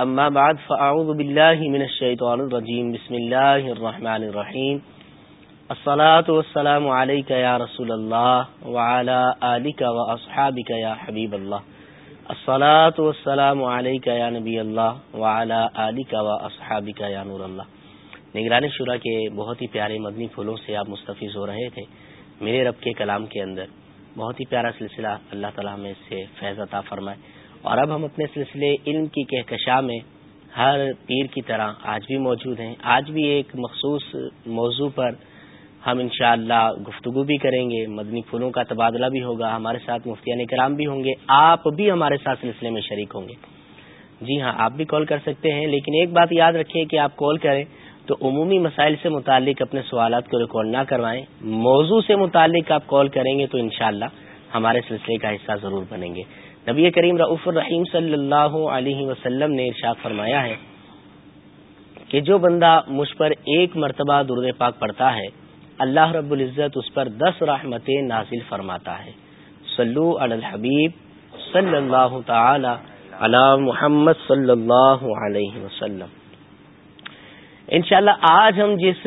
اما بعد فاعوذ بالله من الشيطان الرجيم. بسم الله الرحمن الرحيم. الصلاة والسلام عليك يا رسول الله وعلى آلك وأصحابك يا حبيب الله. الصلاة والسلام عليك يا نبي الله وعلى آلك وأصحابك يا نور الله. نگران شورا کے بہت ہی پیارے مدنی پھولوں سے آپ مستفیض ہو رہے تھے میرے رب کے کلام کے اندر. بہت ہی پیارا سلسلہ اللہ تعالیٰ میں اس سے فیض عطا فرمائے. اور اب ہم اپنے سلسلے علم کی کہکشاں میں ہر پیر کی طرح آج بھی موجود ہیں۔ آج بھی ایک مخصوص موضوع پر ہم انشاءاللہ اللہ گفتگو بھی کریں گے۔ مدنی پھولوں کا تبادلہ بھی ہوگا۔ ہمارے ساتھ مفتیان کرام بھی ہوں گے۔ آپ بھی ہمارے ساتھ سلسلے میں شریک ہوں گے۔ جی ہاں آپ بھی کال کر سکتے ہیں، لیکن ایک بات یاد رکھیں کہ آپ کال کریں تو عمومی مسائل سے متعلق اپنے سوالات کو ریکارڈ نہ کروائیں۔ موضوع سے متعلق آپ کال کریں گے تو انشاءاللہ ہمارے سلسلے کا حصہ ضرور بنیں گے۔ نبی کریم رعف الرحیم صلی اللہ علیہ وسلم نے ارشاد فرمایا ہے کہ جو بندہ مجھ پر ایک مرتبہ درد پاک پڑتا ہے، اللہ رب العزت اس پر دس رحمتیں نازل فرماتا ہے۔ صلو علی الحبیب صلی اللہ تعالی علی محمد صلی اللہ علیہ وسلم۔ انشاءاللہ آج ہم جس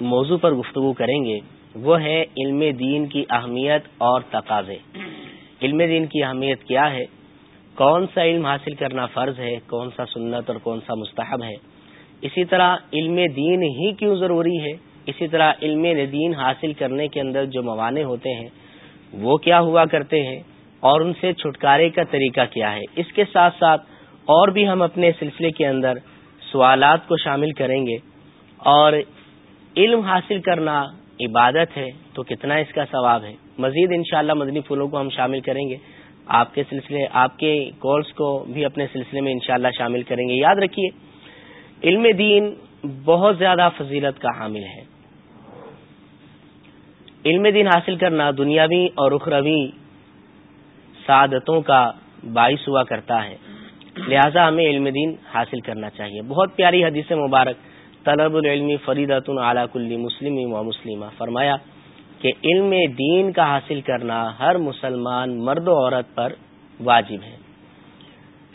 موضوع پر گفتگو کریں گے، وہ ہے علم دین کی اہمیت اور تقاضے۔ علم دین کی اہمیت کیا ہے؟ کون سا علم حاصل کرنا فرض ہے؟ کون سا سنت اور کون سا مستحب ہے؟ اسی طرح علم دین ہی کیوں ضروری ہے؟ اسی طرح علم دین حاصل کرنے کے اندر جو موانع ہوتے ہیں، وہ کیا ہوا کرتے ہیں؟ اور ان سے چھٹکارے کا طریقہ کیا ہے؟ اس کے ساتھ ساتھ اور بھی ہم اپنے سلسلے کے اندر سوالات کو شامل کریں گے اور علم حاصل کرنا عبادت ہے تو کتنا اس کا ثواب ہے؟ مزید انشاءاللہ مدنی پھولوں کو ہم شامل کریں گے۔ آپ کے سلسلے، آپ کے کالس کو بھی اپنے سلسلے میں انشاءاللہ شامل کریں گے۔ یاد رکھیے، علم دین بہت زیادہ فضیلت کا حامل ہے۔ علم دین حاصل کرنا دنیاوی اور اخروی سعادتوں کا باعث ہوا کرتا ہے۔ لہذا ہمیں علم دین حاصل کرنا چاہیے۔ بہت پیاری حدیث مبارک۔ طلب العلمی فریدت اعلیٰ کلی مسلم و مسلمہ۔ فرمایا کہ علم دین کا حاصل کرنا ہر مسلمان مرد و عورت پر واجب ہے،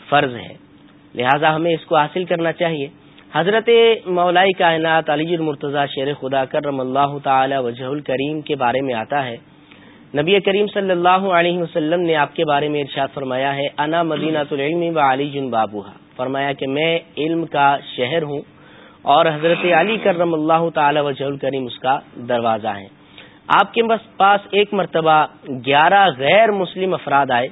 فرض ہے۔ لہذا ہمیں اس کو حاصل کرنا چاہیے۔ حضرت مولائی کائنات علی المرتضی شیر خدا کرم اللہ تعالی وجہ الکریم کے بارے میں آتا ہے۔ نبی کریم صلی اللہ علیہ وسلم نے آپ کے بارے میں ارشاد فرمایا ہے، انا مدینہ العلم و علی جن بابوہا۔ فرمایا کہ میں علم کا شہر ہوں۔ اور حضرت علی کرم اللہ تعالی وجہ الکریم اس کا دروازہ ہے۔ آپ کے پاس ایک مرتبہ گیارہ غیر مسلم افراد آئے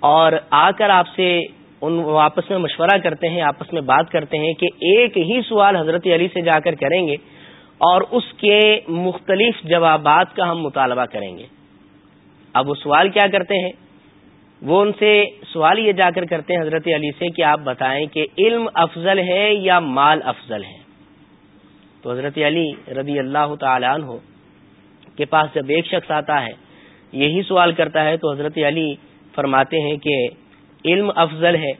اور آ کر آپ سے ان آپس میں مشورہ کرتے ہیں، آپس میں بات کرتے ہیں کہ ایک ہی سوال حضرت علی سے جا کر کریں گے اور اس کے مختلف جوابات کا ہم مطالبہ کریں گے۔ اب وہ سوال کیا کرتے ہیں؟ وہ ان سے سوال یہ جا کر کرتے ہیں حضرت علی سے کہ آپ بتائیں کہ علم افضل ہے یا مال افضل ہے؟ تو حضرت علی رضی اللہ تعالی عنہ کے پاس جب ایک شخص آتا ہے، یہی سوال کرتا ہے، تو حضرت علی فرماتے ہیں کہ علم افضل ہے،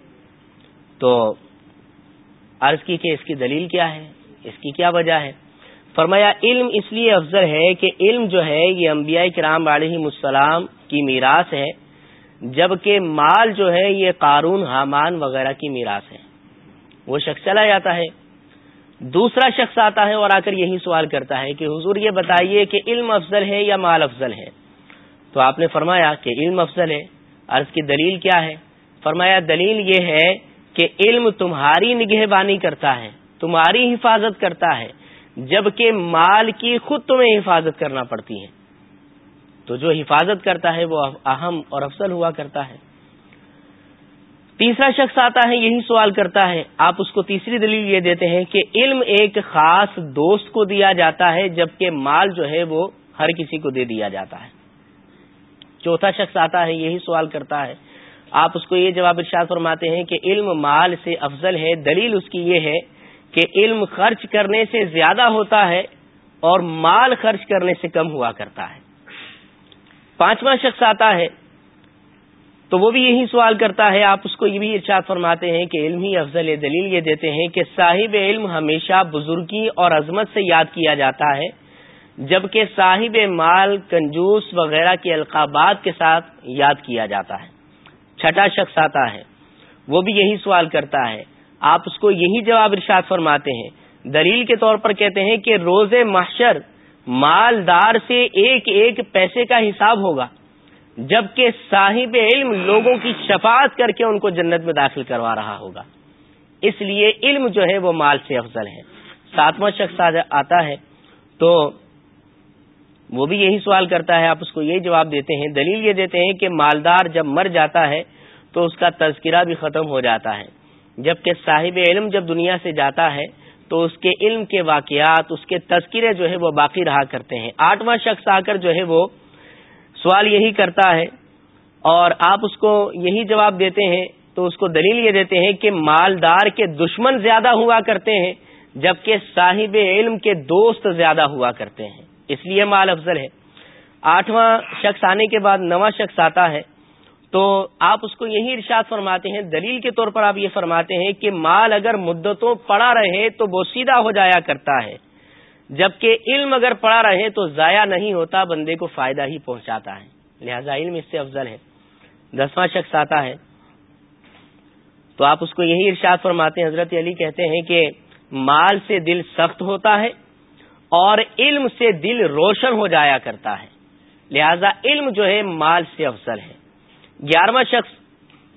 تو عرض کی کہ اس کی دلیل کیا ہے؟ اس کی کیا وجہ ہے؟ فرمایا، علم اس لیے افضل ہے کہ علم جو ہے، یہ انبیاء کرام علیہ السلام کی میراث ہے جبکہ مال جو ہے یہ قارون، حامان وغیرہ کی میراث ہے۔ وہ شخص چلا جاتا ہے۔ دوسرا شخص آتا ہے اور آ کر یہی سوال کرتا ہے کہ حضور یہ بتائیے کہ علم افضل ہے یا مال افضل ہے؟ تو آپ نے فرمایا کہ علم افضل ہے۔ عرض کی دلیل کیا ہے؟ فرمایا دلیل یہ ہے کہ علم تمہاری نگہبانی کرتا ہے، تمہاری حفاظت کرتا ہے، جبکہ مال کی خود تمہیں حفاظت کرنا پڑتی ہے۔ تو جو حفاظت کرتا ہے وہ اہم اور افضل ہوا کرتا ہے۔ تیسرا شخص آتا ہے، یہی سوال کرتا ہے، آپ اس کو تیسری دلیل یہ دیتے ہیں کہ علم ایک خاص دوست کو دیا جاتا ہے، جبکہ مال جو ہے وہ ہر کسی کو دے دیا جاتا ہے۔ چوتھا شخص آتا ہے، یہی سوال کرتا ہے۔ آپ اس کو یہ جواب ارشاد فرماتے ہیں کہ علم مال سے افضل ہے۔ دلیل اس کی یہ ہے کہ علم خرچ کرنے سے زیادہ ہوتا ہے اور مال خرچ کرنے سے کم ہوا کرتا ہے۔ پانچواں شخص آتا ہے، تو وہ بھی یہی سوال کرتا ہے، آپ اس کو یہ بھی ارشاد فرماتے ہیں کہ علم ہی افضل دلیل یہ دیتے ہیں کہ صاحب علم ہمیشہ بزرگی اور عظمت سے یاد کیا جاتا ہے، جبکہ صاحب مال، کنجوس وغیرہ کے القابات کے ساتھ یاد کیا جاتا ہے۔ چھٹا شخص آتا ہے، وہ بھی یہی سوال کرتا ہے۔ آپ اس کو یہی جواب ارشاد فرماتے ہیں۔ دلیل کے طور پر کہتے ہیں کہ روز محشر مالدار سے ایک ایک پیسے کا حساب ہوگا، جبکہ صاحب علم لوگوں کی شفاعت کر کے ان کو جنت میں داخل کروا رہا ہوگا۔ اس لیے علم جو ہے وہ مال سے افضل ہے۔ ساتواں شخص آتا ہے تو وہ بھی یہی سوال کرتا ہے، آپ اس کو یہی جواب دیتے ہیں، دلیل یہ دیتے ہیں کہ مالدار جب مر جاتا ہے تو اس کا تذکرہ بھی ختم ہو جاتا ہے۔ جبکہ صاحب علم جب دنیا سے جاتا ہے تو اس کے علم کے واقعات، اس کے تذکرے جو ہے وہ باقی رہا کرتے ہیں۔ آٹھواں شخص آ کر جو ہے وہ سوال یہی کرتا ہے اور آپ اس کو یہی جواب دیتے ہیں، تو اس کو دلیل یہ دیتے ہیں کہ مالدار کے دشمن زیادہ ہوا کرتے ہیں، جبکہ صاحب علم کے دوست زیادہ ہوا کرتے ہیں۔ اس لیے مال افضل ہے۔ آٹھواں شخص آنے کے بعد نواں شخص آتا ہے۔ تو آپ اس کو یہی ارشاد فرماتے ہیں، دلیل کے طور پر آپ یہ فرماتے ہیں کہ مال اگر مدتوں پڑا رہے تو وہ سیدھا ہو جایا کرتا ہے۔ جبکہ علم اگر پڑا رہے تو ضائع نہیں ہوتا، بندے کو فائدہ ہی پہنچاتا ہے۔ لہذا علم اس سے افضل ہے۔ دسواں شخص آتا ہے۔ تو آپ اس کو یہی ارشاد فرماتے ہیں، حضرت علی کہتے ہیں کہ مال سے دل سخت ہوتا ہے اور علم سے دل روشن ہو جایا کرتا ہے۔ لہذا علم جو ہے مال سے افضل ہے۔ گیارہواں شخص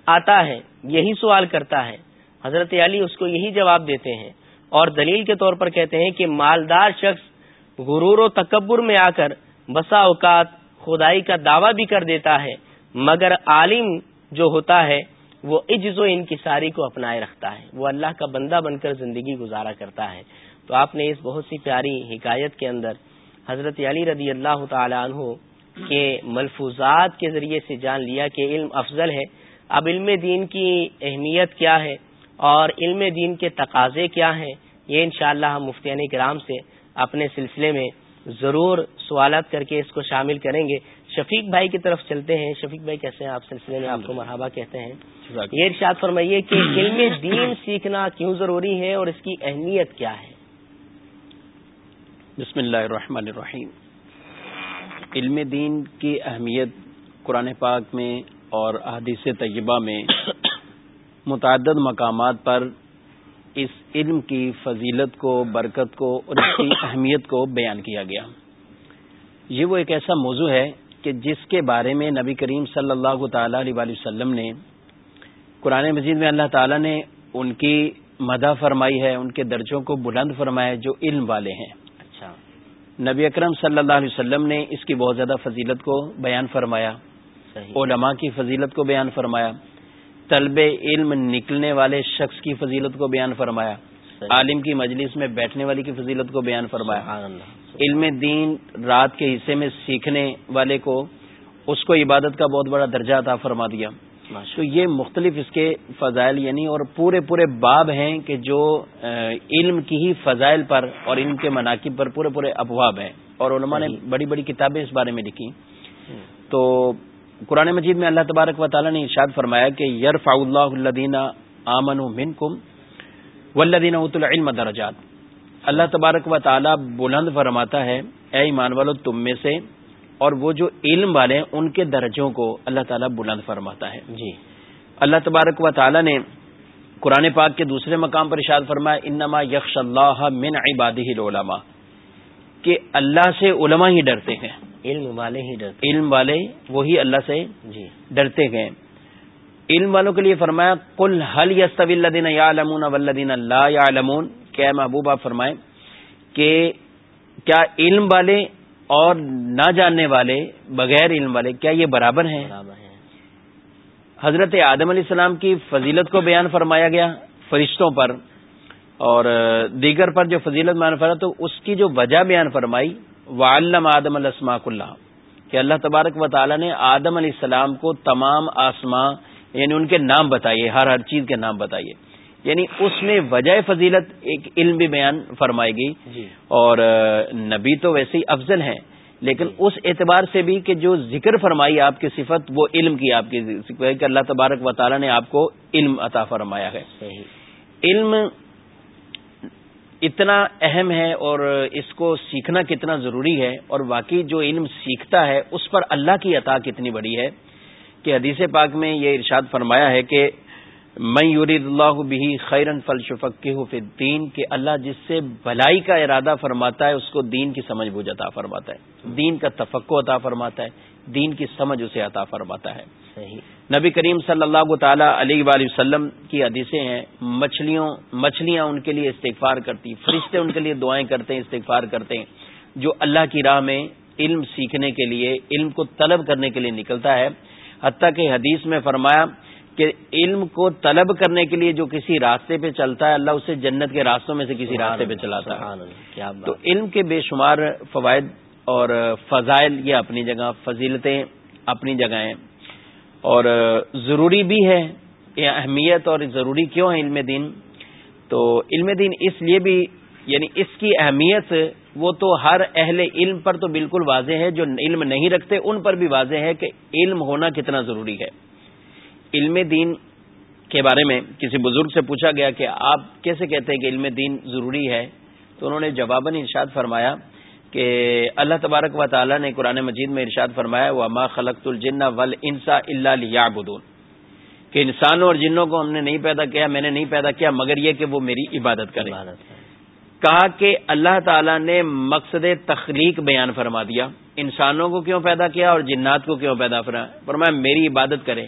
آتا ہے، یہی سوال کرتا ہے۔ حضرت علی اس کو یہی جواب دیتے ہیں اور دلیل کے طور پر کہتے ہیں کہ مالدار شخص غرور و تکبر میں آ کر بسا اوقات خدائی کا دعویٰ بھی کر دیتا ہے، مگر عالم جو ہوتا ہے، وہ عجز و انکساری کو اپنائے رکھتا ہے۔ وہ اللہ کا بندہ بن کر زندگی گزارا کرتا ہے۔ تو آپ نے اس بہت سی پیاری حکایت کے اندر حضرت علی رضی اللہ تعالی عنہ کے ملفوظات کے ذریعے سے جان لیا کہ علم افضل ہے۔ اب علم دین کی اہمیت کیا ہے اور علم دین کے تقاضے کیا ہیں یہ انشاءاللہ ہم مفتیان کرام سے اپنے سلسلے میں ضرور سوالات کر کے اس کو شامل کریں گے۔ شفیق بھائی کی طرف چلتے ہیں۔ شفیق بھائی کیسے ہیں؟ آپ سلسلے میں آپ کو مرحبا کہتے ہیں۔ یہ ارشاد فرمائیے کہ علم دین سیکھنا کیوں ضروری ہے اور اس کی اہمیت کیا ہے؟ بسم اللہ الرحمن الرحیم۔ علم دین کی اہمیت قرآن پاک میں اور احادیث طیبہ میں متعدد مقامات پر اس علم کی فضیلت کو، برکت کو اور اس کی اہمیت کو بیان کیا گیا۔ یہ وہ ایک ایسا موضوع ہے کہ جس کے بارے میں نبی کریم صلی اللہ تعالی علیہ وسلم نے قرآن مجید میں اللہ تعالی نے ان کی مدح فرمائی ہے، ان کے درجوں کو بلند فرمایا جو علم والے ہیں۔ اچھا۔ نبی اکرم صلی اللہ علیہ وسلم نے اس کی بہت زیادہ فضیلت کو بیان فرمایا علماء کی فضیلت کو بیان فرمایا طلب علم نکلنے والے شخص کی فضیلت کو بیان فرمایا عالم کی مجلس میں بیٹھنے والی کی فضیلت کو بیان فرمایا۔ علم دین رات کے حصے میں سیکھنے والے کو اس کو عبادت کا بہت بڑا درجہ عطا فرما دیا۔ تو یہ مختلف اس کے فضائل یعنی اور پورے پورے باب ہیں کہ جو علم کی ہی فضائل پر اور علم کے مناقب پر پورے پورے ابواب ہیں۔ اور علماء نے بڑی بڑی کتابیں اس بارے میں لکھی۔ تو قرآن مجید میں اللہ تبارک و تعالیٰ نے ارشاد فرمایا کہ یرف اللہ الدین آمن من کم ولدین ات العلم درجات۔ اللہ تبارک و تعالیٰ بلند فرماتا ہے اے ایمان والو تم میں سے اور وہ جو علم والے ہیں ان کے درجوں کو اللہ تعالیٰ بلند فرماتا ہے۔ جی۔ اللہ تبارک و تعالیٰ نے قرآن پاک کے دوسرے مقام پر اشاد فرمایا انما یکش اللہ من عبادی العلماء۔ کہ اللہ سے علماء ہی ڈرتے ہیں۔ علم والے ہی ڈرتے علم والے وہی اللہ سے جی۔ ڈرتے گئے علم والوں کے لیے فرمایا کل حل یس طویل یا علمون ولدین اللہ یا علمون کیا محبوبہ فرمائے کہ کیا علم والے اور نہ جاننے والے بغیر علم والے کیا یہ برابر ہیں؟ حضرت آدم علیہ السلام کی فضیلت کو بیان فرمایا گیا فرشتوں پر اور دیگر پر جو فضیلت بیان فرما تو اس کی جو وجہ بیان فرمائی وعلم آدم السما اللہ کہ اللہ تبارک و تعالی نے آدم علیہ السلام کو تمام آسماں یعنی ان کے نام بتائیے ہر ہر چیز کے نام بتائیے۔ یعنی اس میں وجہ فضیلت ایک علم بھی بیان فرمائے گی جی۔ اور نبی تو ویسے ہی افضل ہیں لیکن جی۔ اس اعتبار سے بھی کہ جو ذکر فرمائی آپ کی صفت وہ علم کی آپ کی کہ اللہ تبارک و تعالیٰ نے آپ کو علم عطا فرمایا ہے۔ علم اتنا اہم ہے اور اس کو سیکھنا کتنا ضروری ہے اور واقعی جو علم سیکھتا ہے اس پر اللہ کی عطا کتنی بڑی ہے۔ کہ حدیث پاک میں یہ ارشاد فرمایا ہے کہ میں یورید اللہ بھی خیرن فلشفق الدین کہ اللہ جس سے بھلائی کا ارادہ فرماتا ہے اس کو دین کی سمجھ بوجھ عطا فرماتا ہے۔ دین کا تفقع عطا فرماتا ہے دین کی سمجھ اسے عطا فرماتا ہے۔ صحیح۔ نبی کریم صلی اللہ تعالی علیہ وآلہ وسلم کی حدیثیں ہیں مچھلیوں مچھلیاں ان کے لیے استغفار کرتی فرشتے ان کے لیے دعائیں کرتے ہیں استغفار کرتے ہیں۔ جو اللہ کی راہ میں علم سیکھنے کے لیے علم کو طلب کرنے کے لیے نکلتا ہے۔ حتیٰ کہ حدیث میں فرمایا کہ علم کو طلب کرنے کے لیے جو کسی راستے پہ چلتا ہے اللہ اسے جنت کے راستوں میں سے کسی راستے پہ چلاتا ہے۔ تو علم کے بے شمار فوائد اور فضائل یہ اپنی جگہ فضیلتیں اپنی جگہ ہیں۔ اور ضروری بھی ہے یہ اہمیت اور ضروری کیوں ہے علم دین؟ تو علم دین اس لیے بھی یعنی اس کی اہمیت وہ تو ہر اہل علم پر تو بالکل واضح ہے جو علم نہیں رکھتے ان پر بھی واضح ہے کہ علم ہونا کتنا ضروری ہے۔ علم دین کے بارے میں کسی بزرگ سے پوچھا گیا کہ آپ کیسے کہتے ہیں کہ علم دین ضروری ہے تو انہوں نے جواباً ارشاد فرمایا کہ اللہ تبارک و تعالیٰ نے قرآن مجید میں ارشاد فرمایا وہ اما خلق الجن ول انسا اللہ بدون کہ انسانوں اور جنوں کو ہم نے نہیں پیدا کیا میں نے نہیں پیدا کیا مگر یہ کہ وہ میری عبادت کرے کہا کہ اللہ تعالیٰ نے مقصد تخلیق بیان فرما دیا انسانوں کو کیوں پیدا کیا اور جنات کو کیوں پیدا فرمایا میری عبادت کرے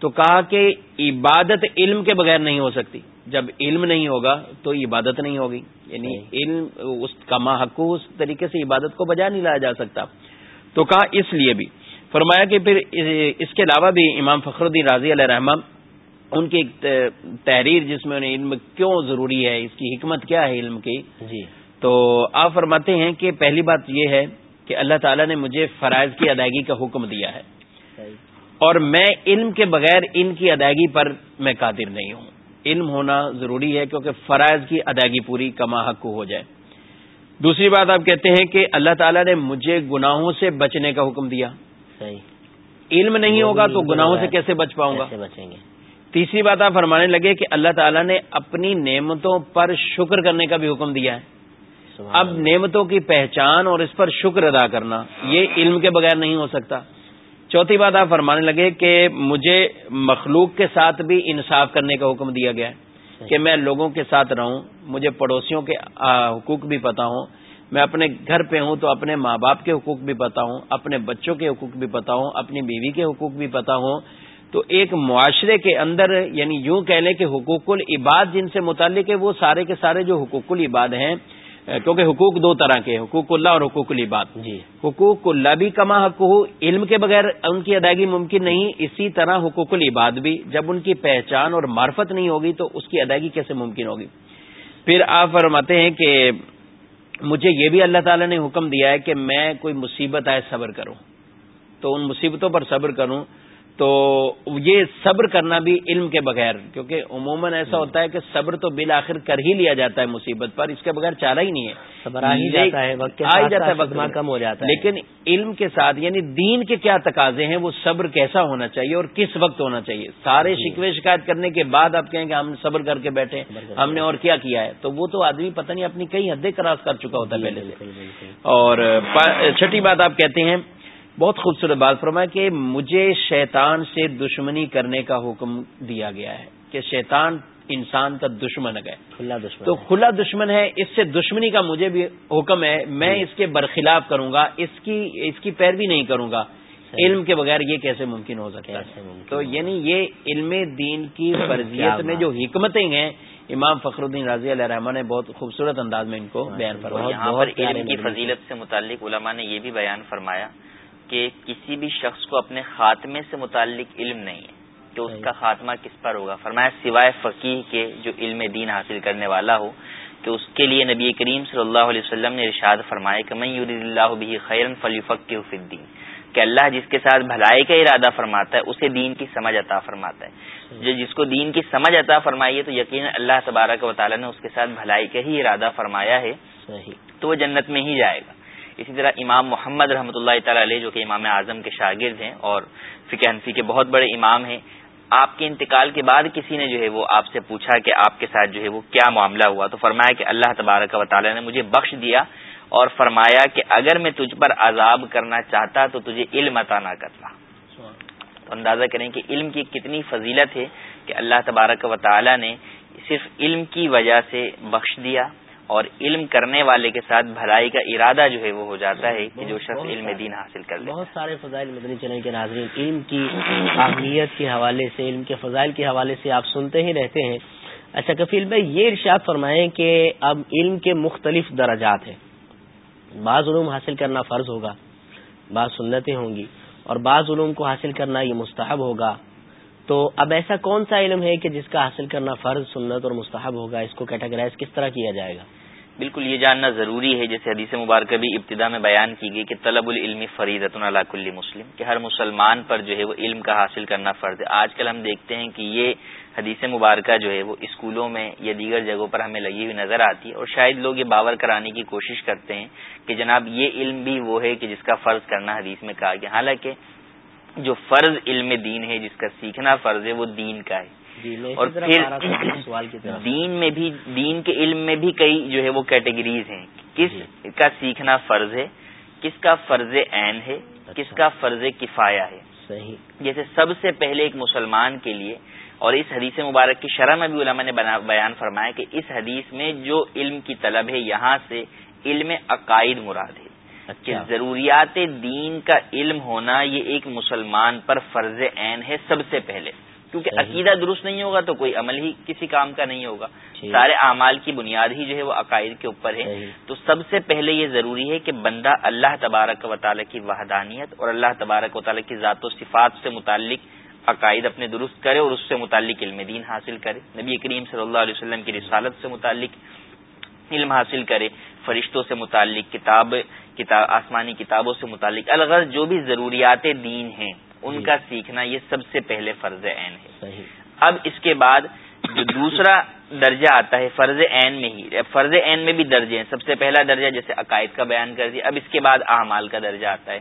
تو کہا کہ عبادت علم کے بغیر نہیں ہو سکتی۔ جب علم نہیں ہوگا تو عبادت نہیں ہوگی۔ یعنی علم اس کا حق اس طریقے سے عبادت کو بجا نہیں لایا جا سکتا۔ تو کہا اس لیے بھی۔ فرمایا کہ پھر اس کے علاوہ بھی امام فخر الدین راضی علیہ رحمان ان کی ایک تحریر جس میں انہیں علم کیوں ضروری ہے اس کی حکمت کیا ہے علم کی؟ جی۔ تو آپ فرماتے ہیں کہ پہلی بات یہ ہے کہ اللہ تعالیٰ نے مجھے فرائض کی ادائیگی کا حکم دیا ہے۔ اور میں علم کے بغیر ان کی ادائیگی پر میں قادر نہیں ہوں۔ علم ہونا ضروری ہے کیونکہ فرائض کی ادائیگی پوری کما حق ہو جائے۔ دوسری بات آپ کہتے ہیں کہ اللہ تعالیٰ نے مجھے گناہوں سے بچنے کا حکم دیا۔ صحیح۔ علم نہیں ہوگا تو گناہوں سے کیسے بچ پاؤں گا؟ بچیں گے؟ تیسری بات آپ فرمانے لگے کہ اللہ تعالیٰ نے اپنی نعمتوں پر شکر کرنے کا بھی حکم دیا ہے۔ اب نعمتوں کی پہچان اور اس پر شکر ادا کرنا یہ علم کے بغیر نہیں ہو سکتا۔ چوتھی بات آپ فرمانے لگے کہ مجھے مخلوق کے ساتھ بھی انصاف کرنے کا حکم دیا گیا ہے کہ میں لوگوں کے ساتھ رہوں، مجھے پڑوسیوں کے حقوق بھی پتا ہوں، میں اپنے گھر پہ ہوں تو اپنے ماں باپ کے حقوق بھی پتا ہوں، اپنے بچوں کے حقوق بھی پتا ہوں، اپنی بیوی کے حقوق بھی پتا ہوں۔ تو ایک معاشرے کے اندر یعنی یوں کہہ لیں کہ حقوق العباد جن سے متعلق ہے، وہ سارے کے سارے جو حقوق العباد ہیں کیونکہ حقوق دو طرح کے حقوق اللہ اور حقوق العباد۔ جی۔ حقوق اللہ بھی کما حق ہو علم کے بغیر ان کی ادائیگی ممکن نہیں اسی طرح حقوق العباد بھی۔ جب ان کی پہچان اور معرفت نہیں ہوگی تو اس کی ادائیگی کیسے ممکن ہوگی؟ پھر آپ فرماتے ہیں کہ مجھے یہ بھی اللہ تعالی نے حکم دیا ہے کہ میں کوئی مصیبت آئے صبر کروں۔ تو ان مصیبتوں پر صبر کروں۔ تو یہ صبر کرنا بھی علم کے بغیر کیونکہ عموماً ایسا ہوتا ہے کہ صبر تو بالآخر کر ہی لیا جاتا ہے مصیبت پر اس کے بغیر چارہ ہی نہیں ہے۔ آ ہی جاتا ہے وقت کم ہو جاتا ہے۔ لیکن علم کے ساتھ یعنی دین کے کیا تقاضے ہیں وہ صبر کیسا ہونا چاہیے اور کس وقت ہونا چاہیے؟ سارے جی۔ شکوے شکایت کرنے کے بعد آپ کہیں کہ ہم صبر کر کے بیٹھے ہم نے اور کیا کیا ہے؟ تو وہ تو آدمی پتہ نہیں اپنی کئی حدیں کراس کر چکا ہوتا ہے جی، پہلے سے۔ اور چھٹی بات آپ کہتے ہیں بہت خوبصورت بات فرمایا کہ مجھے شیطان سے دشمنی کرنے کا حکم دیا گیا ہے کہ شیطان انسان کا دشمن ہے۔ کھلا دشمن تو کھلا دشمن ہے اس سے دشمنی کا مجھے بھی حکم ہے میں جی۔ اس کے برخلاف کروں گا اس کی اس کی پیروی نہیں کروں گا۔ علم کے بغیر یہ کیسے ممکن ہو سکتا ہے؟ تو یعنی یہ علم دین کی فرضیت میں جو حکمتیں ہیں امام فخر الدین رضی علیہ رحمان نے بہت خوبصورت انداز میں ان کو بیان فرمایا علم کی فضیلت سے متعلق علماء نے یہ بھی بیان فرمایا کہ کسی بھی شخص کو اپنے خاتمے سے متعلق علم نہیں ہے کہ اس کا خاتمہ کس پر ہوگا؟ فرمایا سوائے فقیر کے جو علم دین حاصل کرنے والا ہو کہ اس کے لیے نبی کریم صلی اللہ علیہ وسلم نے ارشاد فرمایا کہ میں یور اللہ بھی خیرن فلیفق کے الدین۔ کہ اللہ جس کے ساتھ بھلائی کا ارادہ فرماتا ہے اسے دین کی سمجھ عطا فرماتا ہے۔ جو جس کو دین کی سمجھ عطا فرمائی ہے تو یقیناً اللہ تبارک و تعالیٰ نے اس کے ساتھ بھلائی کا ہی ارادہ فرمایا ہے۔ تو وہ جنت میں ہی جائے گا۔ اسی طرح امام محمد رحمۃ اللہ تعالی علیہ جو کہ امام اعظم کے شاگرد ہیں اور فقہ حنفی کے بہت بڑے امام ہیں، آپ کے انتقال کے بعد کسی نے جو ہے وہ آپ سے پوچھا کہ آپ کے ساتھ جو ہے وہ کیا معاملہ ہوا؟ تو فرمایا کہ اللہ تبارک و تعالی نے مجھے بخش دیا اور فرمایا کہ اگر میں تجھ پر عذاب کرنا چاہتا تو تجھے علم عطا نہ کرتا تو اندازہ کریں کہ علم کی کتنی فضیلت ہے کہ اللہ تبارک و تعالی نے صرف علم کی وجہ سے بخش دیا اور علم کرنے والے کے ساتھ بھلائی کا ارادہ جو ہے وہ ہو جاتا ہے کہ جو شخص علم دین حاصل کر لے۔ بہت سارے فضائل مدنی چینل کے ناظرین علم کی اہمیت کے حوالے سے علم کے فضائل کے حوالے سے آپ سنتے ہی رہتے ہیں۔ اچھا کفیل بھائی یہ ارشاد فرمائیں کہ اب علم کے مختلف درجات ہیں۔ بعض علوم حاصل کرنا فرض ہوگا بعض سنتیں ہوں گی اور بعض علوم کو حاصل کرنا یہ مستحب ہوگا۔ تو اب ایسا کون سا علم ہے کہ جس کا حاصل کرنا فرض، سنت اور مستحب ہوگا؟ اس کو کیٹاگرائز کس طرح کیا جائے گا؟ بالکل، یہ جاننا ضروری ہے، جیسے حدیث مبارکہ بھی ابتدا میں بیان کی گئی کہ طلب العلم فریدت اللہ کل مسلم، کہ ہر مسلمان پر جو ہے وہ علم کا حاصل کرنا فرض ہے۔ آج کل ہم دیکھتے ہیں کہ یہ حدیث مبارکہ جو ہے وہ اسکولوں میں یا دیگر جگہوں پر ہمیں لگی ہوئی نظر آتی ہے اور شاید لوگ یہ باور کرانے کی کوشش کرتے ہیں کہ جناب یہ علم بھی وہ ہے کہ جس کا فرض کرنا حدیث میں کہا گیا۔ حالانکہ جو فرض علم دین ہے جس کا سیکھنا فرض ہے وہ دین کا ہے جی، اور پھر دین میں بھی دین کے علم میں بھی کئی جو ہے وہ کیٹیگریز ہیں کس جی۔ کا سیکھنا فرض ہے کس کا فرض عین ہے اچھا۔ کس کا فرض کفایا ہے صحیح جیسے سب سے پہلے ایک مسلمان کے لیے اور اس حدیث مبارک کی شرح میں بھی علماء نے بیان فرمایا کہ اس حدیث میں جو علم کی طلب ہے یہاں سے علم عقائد مراد ہے اچھا۔ ضروریات دین کا علم ہونا یہ ایک مسلمان پر فرض عین ہے سب سے پہلے۔ کیونکہ عقیدہ درست نہیں ہوگا تو کوئی عمل ہی کسی کام کا نہیں ہوگا۔ سارے اعمال کی بنیاد ہی جو ہے وہ عقائد کے اوپر ہے۔ تو سب سے پہلے یہ ضروری ہے کہ بندہ اللہ تبارک و تعالیٰ کی وحدانیت اور اللہ تبارک و تعالیٰ کی ذات و صفات سے متعلق عقائد اپنے درست کرے اور اس سے متعلق علم دین حاصل کرے۔ نبی کریم صلی اللہ علیہ وسلم کی رسالت سے متعلق علم حاصل کرے فرشتوں سے متعلق کتاب کتاب آسمانی کتابوں سے متعلق الغرض جو بھی ضروریات دین ہیں ان کا سیکھنا یہ سب سے پہلے فرض عین ہے۔ اب اس کے بعد جو دوسرا درجہ آتا ہے فرض عین میں ہی فرض عین میں بھی درجے ہیں۔ سب سے پہلا درجہ جیسے عقائد کا بیان کر دیا اب اس کے بعد اعمال کا درجہ آتا ہے۔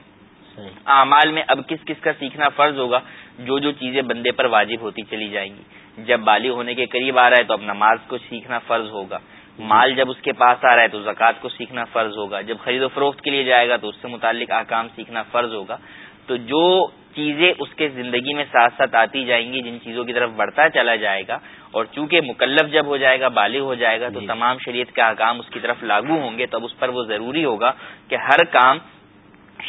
اعمال میں اب کس کس کا سیکھنا فرض ہوگا؟ جو جو چیزیں بندے پر واجب ہوتی چلی جائیں گی۔ جب بالغ ہونے کے قریب آ رہا ہے تو اب نماز کو سیکھنا فرض ہوگا۔ مال جب اس کے پاس آ رہا ہے تو زکوٰۃ کو سیکھنا فرض ہوگا جب خرید و فروخت کے لیے جائے گا تو اس سے متعلق احکام سیکھنا فرض ہوگا تو جو چیزیں اس کے زندگی میں ساتھ ساتھ آتی جائیں گی جن چیزوں کی طرف بڑھتا چلا جائے گا اور چونکہ مکلف جب ہو جائے گا بالغ ہو جائے گا تو جی۔ تمام شریعت کے احکام اس کی طرف لاگو ہوں گے تب اس پر وہ ضروری ہوگا کہ ہر کام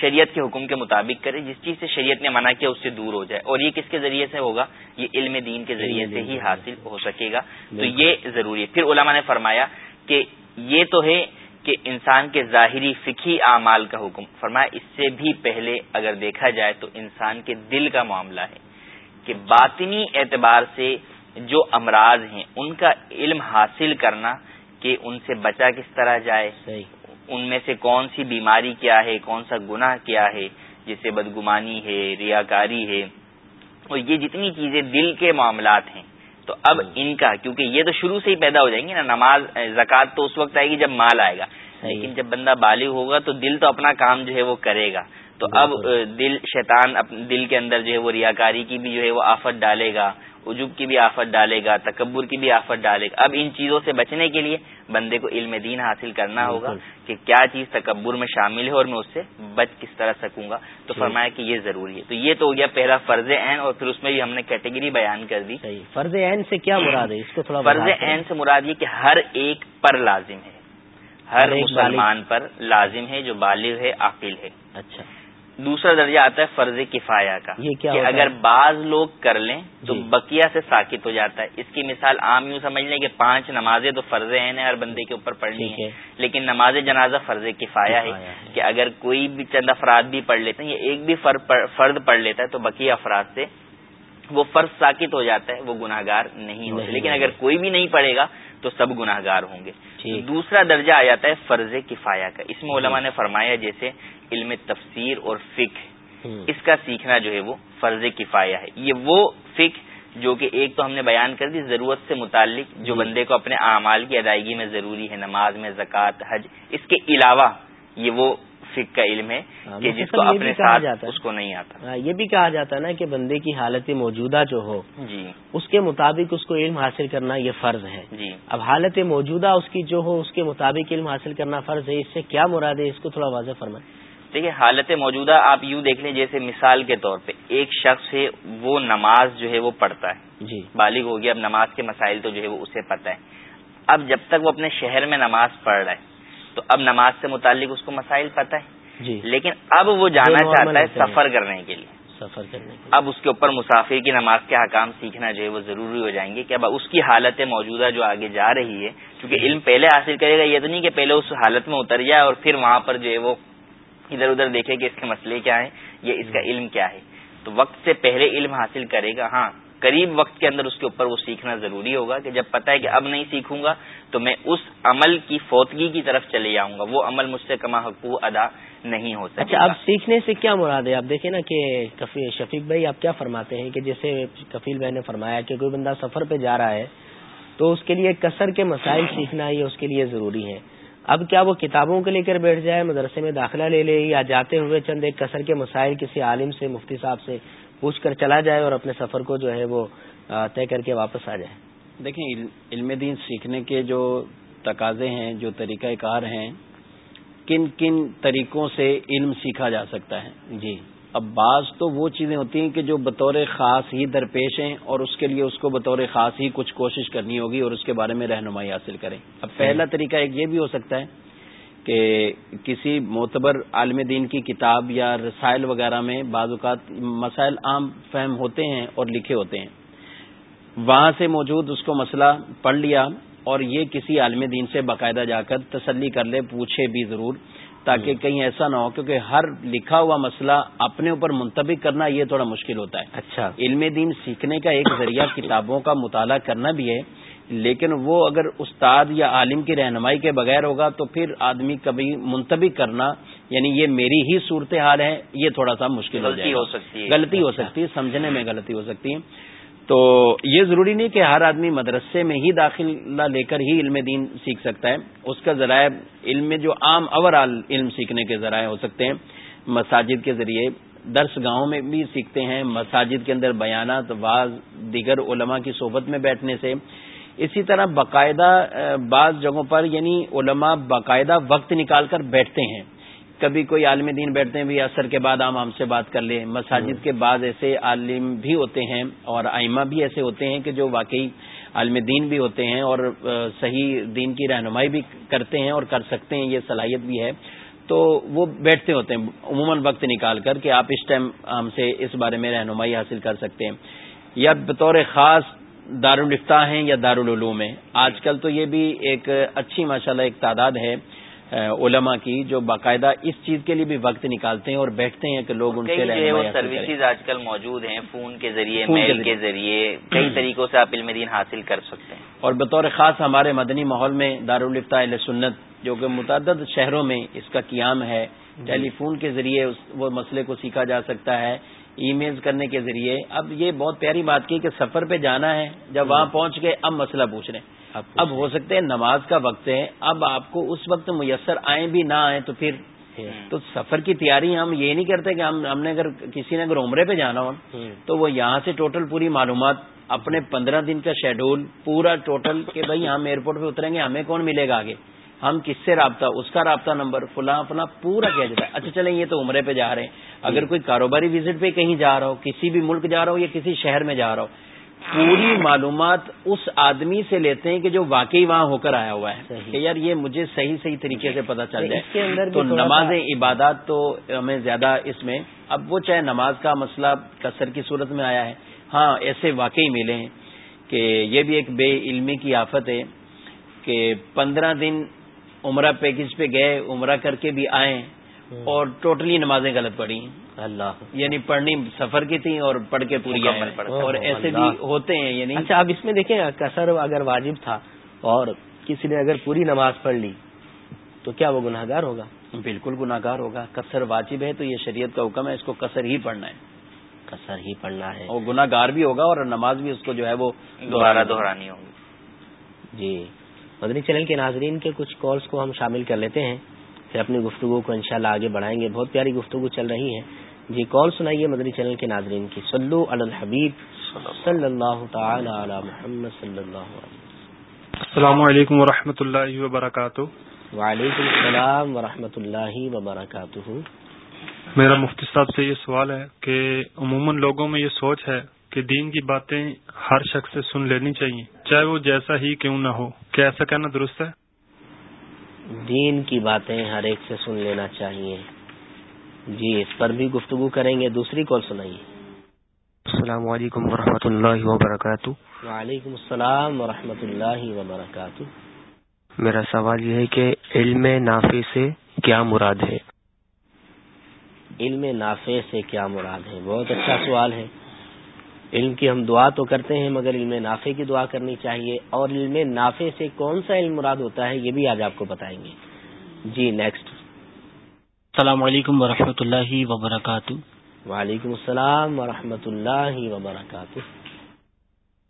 شریعت کے حکم کے مطابق کرے جس چیز سے شریعت نے منع کیا اس سے دور ہو جائے۔ اور یہ کس کے ذریعے سے ہوگا؟ یہ علم دین کے ذریعے سے ہی حاصل ہو سکے گا۔ تو یہ ضروری ہے۔ پھر علماء نے فرمایا کہ یہ تو ہے کہ انسان کے ظاہری فکی اعمال کا حکم۔ فرمایا اس سے بھی پہلے اگر دیکھا جائے تو انسان کے دل کا معاملہ ہے کہ باطنی اعتبار سے جو امراض ہیں ان کا علم حاصل کرنا کہ ان سے بچا کس طرح جائے۔ ان میں سے کون سی بیماری کیا ہے کون سا گناہ کیا ہے جیسے بدگمانی ہے ریاکاری ہے۔ اور یہ جتنی چیزیں دل کے معاملات ہیں تو اب ان کا کیونکہ یہ تو شروع سے ہی پیدا ہو جائیں گے نا نماز زکوٰۃ تو اس وقت آئے گی جب مال آئے گا۔ لیکن جب بندہ بالغ ہوگا تو دل تو اپنا کام جو ہے وہ کرے گا۔ تو اب دل شیطان دل کے اندر جو ہے وہ ریاکاری کی بھی جو ہے وہ آفت ڈالے گا عجوب کی بھی آفت ڈالے گا تکبر کی بھی آفت ڈالے گا۔ اب ان چیزوں سے بچنے کے لیے بندے کو علم دین حاصل کرنا ہوگا کہ کیا چیز تکبر میں شامل ہے اور میں اس سے بچ کس طرح سکوں گا۔ تو فرمایا کہ یہ ضروری ہے۔ تو یہ تو ہو گیا پہلا فرض عین اور پھر اس میں بھی ہم نے کیٹیگری بیان کر دی۔ فرض عین سے کیا مراد ہے؟ اس کو تھوڑا فرض عین سے مراد یہ کہ ہر ایک پر لازم ہے۔ ہر مسلمان پر لازم ہے جو بالغ ہے عاقل ہے۔ اچھا۔ دوسرا درجہ آتا ہے فرض کفایا کا یہ کیا کہ اگر بعض لوگ کر لیں تو جی۔ بقیہ سے ساکت ہو جاتا ہے۔ اس کی مثال عام یوں سمجھ لیں کہ پانچ نمازیں تو فرض ہیں ہر بندے کے اوپر پڑھنی ہے۔ لیکن نماز جنازہ فرض کفایا ہے کہ اگر کوئی بھی چند افراد بھی پڑھ لیتے ہیں یا ایک بھی فرد پڑھ لیتا ہے تو بقیہ افراد سے وہ فرض ساکت ہو جاتا ہے وہ گناہ گار نہیں ہوتے۔ لیکن اگر کوئی بھی نہیں پڑھے گا تو سب گناہ گار ہوں گے۔ دوسرا درجہ آ جاتا ہے فرض کفایا کا۔ اس میں علماء نے فرمایا جیسے علم تفسیر اور فکر اس کا سیکھنا جو ہے وہ فرض کفایا ہے۔ یہ وہ فکر جو کہ ایک تو ہم نے بیان کر دی ضرورت سے متعلق جو جی۔ بندے کو اپنے اعمال کی ادائیگی میں ضروری ہے نماز میں زکوٰۃ حج اس کے علاوہ یہ وہ فک کا علم ہے ہاں، کہ جس کو اپنے ساتھ اس کو نہیں آتا۔ ہاں، یہ بھی کہا جاتا ہے نا کہ بندے کی حالت موجودہ جو ہو جی۔ اس کے مطابق اس کو علم حاصل کرنا یہ فرض ہے۔ جی۔ اب حالت موجودہ اس کی جو ہو اس کے مطابق علم حاصل کرنا فرض ہے اس سے کیا مراد ہے؟ اس کو تھوڑا واضح فرمائیں۔ دیکھیے حالت موجودہ آپ یوں دیکھ لیں جیسے مثال کے طور پہ ایک شخص ہے وہ نماز جو ہے وہ پڑھتا ہے۔ جی۔ بالغ ہو گیا اب نماز کے مسائل تو جو ہے وہ اسے پتہ ہے۔ اب جب تک وہ اپنے شہر میں نماز پڑھ رہا ہے تو اب نماز سے متعلق اس کو مسائل پتہ ہے جی۔ لیکن اب وہ جانا چاہتا ہے سفر کرنے کے لیے۔ سفر کرنے کے اب اس کے اوپر مسافر کی نماز کے حکام سیکھنا جو ہے وہ ضروری ہو جائیں گے کہ اب اس کی حالت موجودہ جو آگے جا رہی ہے کیونکہ علم پہلے حاصل کرے گا یہ تو نہیں کہ پہلے اس حالت میں اتر جائے اور پھر وہاں پر جو ہے وہ ادھر ادھر دیکھے کہ اس کے مسئلے کیا ہیں یا اس کا علم کیا ہے۔ تو وقت سے پہلے علم حاصل کرے گا ہاں قریب وقت کے اندر اس کے اوپر وہ سیکھنا ضروری ہوگا کہ جب پتہ ہے کہ اب نہیں سیکھوں گا تو میں اس عمل کی فوتگی کی طرف چلے جاؤں گا۔ وہ عمل مجھ سے کما حقوق ادا نہیں ہو سکتا اچھا اب سیکھنے سے کیا مراد ہے؟ آپ دیکھیں نا کہ شفیق بھائی آپ کیا فرماتے ہیں کہ جیسے کفیل بھائی نے فرمایا کہ کوئی بندہ سفر پہ جا رہا ہے تو اس کے لیے کثر کے مسائل سیکھنا یہ اس کے لیے ضروری ہے اب کیا وہ کتابوں کو لے کر بیٹھ جائے مدرسے میں داخلہ لے لے یا جاتے ہوئے چند ایک کثر کے مسائل کسی عالم سے مفتی صاحب سے پوچھ کر چلا جائے اور اپنے سفر کو جو ہے وہ طے کر کے واپس آ جائے۔ دیکھیں علم دین سیکھنے کے جو تقاضے ہیں جو طریقہ کار ہیں کن کن طریقوں سے علم سیکھا جا سکتا ہے؟ جی۔ اب بعض تو وہ چیزیں ہوتی ہیں کہ جو بطور خاص ہی درپیش ہیں اور اس کے لیے اس کو بطور خاص ہی کچھ کوشش کرنی ہوگی اور اس کے بارے میں رہنمائی حاصل کریں۔ اب پہلا طریقہ ایک یہ بھی ہو سکتا ہے کہ کسی معتبر عالم دین کی کتاب یا رسائل وغیرہ میں بعض اوقات مسائل عام فہم ہوتے ہیں اور لکھے ہوتے ہیں۔ وہاں سے موجود اس کو مسئلہ پڑھ لیا اور یہ کسی عالم دین سے باقاعدہ جا کر تسلی کر لے پوچھے بھی ضرور تاکہ کہیں ایسا نہ ہو کیونکہ ہر لکھا ہوا مسئلہ اپنے اوپر منتبک کرنا یہ تھوڑا مشکل ہوتا ہے۔ اچھا۔ علم دین سیکھنے کا ایک ذریعہ کتابوں کا مطالعہ کرنا بھی ہے۔ لیکن وہ اگر استاد یا عالم کی رہنمائی کے بغیر ہوگا تو پھر آدمی کبھی منتبک کرنا یعنی یہ میری ہی صورتحال ہے یہ تھوڑا سا مشکل ہو غلطی ہو سکتی ہے۔ غلطی ہو سکتی ہے سمجھنے میں غلطی ہو سکتی ہے۔ تو یہ ضروری نہیں کہ ہر آدمی مدرسے میں ہی داخلہ لے کر ہی علم دین سیکھ سکتا ہے۔ اس کا ذرائع علم میں جو عام اوور آل علم سیکھنے کے ذرائع ہو سکتے ہیں مساجد کے ذریعے درس گاہوں میں بھی سیکھتے ہیں۔ مساجد کے اندر بیانات بعض دیگر علماء کی صحبت میں بیٹھنے سے اسی طرح باقاعدہ بعض جگہوں پر یعنی علماء باقاعدہ وقت نکال کر بیٹھتے ہیں۔ کبھی کوئی عالم دین بیٹھتے ہیں، بھی اثر کے بعد ہم ہم سے بات کر لیں۔ مساجد کے بعد ایسے عالم بھی ہوتے ہیں اور آئمہ بھی ایسے ہوتے ہیں کہ جو واقعی عالم دین بھی ہوتے ہیں اور صحیح دین کی رہنمائی بھی کرتے ہیں اور کر سکتے ہیں، یہ صلاحیت بھی ہے۔ تو وہ بیٹھتے ہوتے ہیں، عموماً وقت نکال کر کہ آپ اس ٹائم ہم سے اس بارے میں رہنمائی حاصل کر سکتے ہیں۔ یا بطور خاص دارالفتہ ہیں یا دارالعلوم ہیں۔ آج کل تو یہ بھی ایک اچھی ماشاءاللہ ایک تعداد ہے علماء کی جو باقاعدہ اس چیز کے لیے بھی وقت نکالتے ہیں اور بیٹھتے ہیں کہ لوگ ان سے سروسز آج کل موجود ہیں فون کے ذریعے میل کے ذریعے کئی طریقوں سے آپ علم دین حاصل کر سکتے ہیں۔ اور بطور خاص ہمارے مدنی ماحول میں دارالفتہ علیہ سنت جو کہ متعدد شہروں میں اس کا قیام ہے جی۔ ٹیلی فون کے ذریعے وہ مسئلے کو سیکھا جا سکتا ہے۔ ای میل کرنے کے ذریعے۔ اب یہ بہت پیاری بات کی کہ سفر پہ جانا ہے جب وہاں پہنچ گئے اب مسئلہ پوچھ رہے ہیں۔ اب ہو سکتے ہیں نماز کا وقت ہے اب آپ کو اس وقت میسر آئیں بھی نہ آئیں تو پھر۔ تو سفر کی تیاری ہم یہ نہیں کرتے کہ ہم ہم نے اگر کسی نے اگر عمرے پہ جانا ہو تو وہ یہاں سے ٹوٹل پوری معلومات اپنے پندرہ دن کا شیڈول پورا ٹوٹل کہ بھائی ہم ایئرپورٹ پہ اتریں گے ہمیں کون ملے گا آگے؟ ہم کس سے رابطہ اس کا رابطہ نمبر فلاں اپنا پورا کیا جاتا ہے۔ اچھا چلیں یہ تو عمرے پہ جا رہے ہیں۔ اگر کوئی کاروباری وزٹ پہ کہیں جا رہا ہو کسی بھی ملک جا رہا ہو یا کسی شہر میں جا رہا ہو پوری معلومات اس آدمی سے لیتے ہیں کہ جو واقعی وہاں ہو کر آیا ہوا ہے۔ کہ یار یہ مجھے صحیح صحیح طریقے سے پتا چل جائے۔ تو نماز عبادات تو ہمیں زیادہ اس میں اب وہ چاہے نماز کا مسئلہ کثر کی صورت میں آیا ہے۔ ہاں ایسے واقعی ملے ہیں کہ یہ بھی ایک بے علمی کی آفت ہے کہ پندرہ دن عمرہ پیکج پہ گئے عمرہ کر کے بھی آئے اور ٹوٹلی نمازیں غلط پڑی اللہ۔ یعنی پڑھنی سفر کی تھی اور پڑھ کے پوری اور ایسے بھی ہوتے ہیں یعنی اچھا اب اس میں دیکھیں کثر اگر واجب تھا اور کسی نے اگر پوری نماز پڑھ لی تو کیا وہ گناہ گار ہوگا؟ بالکل گناہ گار ہوگا۔ کثر واجب ہے تو یہ شریعت کا حکم ہے اس کو کثر ہی پڑھنا ہے۔ کثر ہی پڑھنا ہے۔ اور گناہ گار بھی ہوگا اور نماز بھی اس کو جو ہے وہ دوبارہ دہرانی ہوگی۔ جی۔ مدنی چینل کے ناظرین کے کچھ کالس کو ہم شامل کر لیتے ہیں۔ پھر اپنی گفتگو کو انشاءاللہ آگے بڑھائیں گے۔ بہت پیاری گفتگو چل رہی ہے۔ جی کال سنائیے مدنی چینل کے ناظرین کی۔ صلو علی الحبیب صلی اللہ تعالی علی محمد صلی اللہ علیہ السلام علیکم ورحمۃ اللہ وبرکاتہ۔ وعلیکم السلام ورحمۃ اللہ وبرکاتہ۔ میرا مفتی صاحب سے یہ سوال ہے کہ عموماً لوگوں میں یہ سوچ ہے کہ دین کی باتیں ہر شخص سے سن لینی چاہیے چاہے وہ جیسا ہی کیوں نہ ہو۔ کیا ایسا کہنا درست ہے؟ دین کی باتیں ہر ایک سے سن لینا چاہیے۔ جی اس پر بھی گفتگو کریں گے۔ دوسری کال سنائیے۔ السلام علیکم ورحمۃ اللہ وبرکاتہ۔ وعلیکم السلام ورحمۃ اللہ وبرکاتہ۔ میرا سوال یہ ہے کہ علم نافع سے کیا مراد ہے؟ علم نافع سے کیا مراد ہے؟ بہت اچھا سوال ہے۔ علم کی ہم دعا تو کرتے ہیں مگر علم نافع کی دعا کرنی چاہیے۔ اور علم نافع سے کون سا علم مراد ہوتا ہے یہ بھی آج آپ کو بتائیں گے۔ جی نیکسٹ السلام علیکم ورحمۃ اللہ وبرکاتہ۔ وعلیکم السلام ورحمۃ اللہ وبرکاتہ۔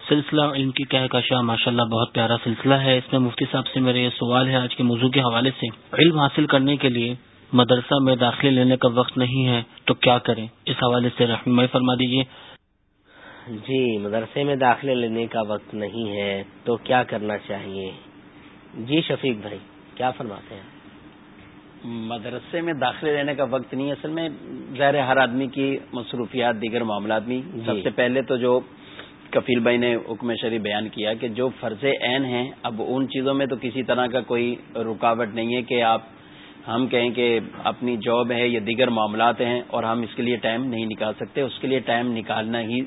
سلسلہ علم کی کہہ کا شاہ ماشاء اللہ بہت پیارا سلسلہ ہے۔ اس میں مفتی صاحب سے میرا یہ سوال ہے آج کے موضوع کے حوالے سے۔ علم حاصل کرنے کے لیے مدرسہ میں داخلے لینے کا وقت نہیں ہے تو کیا کریں؟ اس حوالے سے رہنمائی فرما دیجیے جی مدرسے میں داخلے لینے کا وقت نہیں ہے تو کیا کرنا چاہیے؟ جی شفیق بھائی کیا فرماتے ہیں؟ مدرسے میں داخلے لینے کا وقت نہیں اصل میں ظاہر ہر آدمی کی مصروفیات دیگر معاملات بھی۔ جی۔ سب سے پہلے تو جو کفیل بھائی نے حکم شریف بیان کیا کہ جو فرض عین ہیں اب ان چیزوں میں تو کسی طرح کا کوئی رکاوٹ نہیں ہے کہ آپ ہم کہیں کہ اپنی جاب ہے یا دیگر معاملات ہیں اور ہم اس کے لیے ٹائم نہیں نکال سکتے اس کے لیے ٹائم نکالنا ہی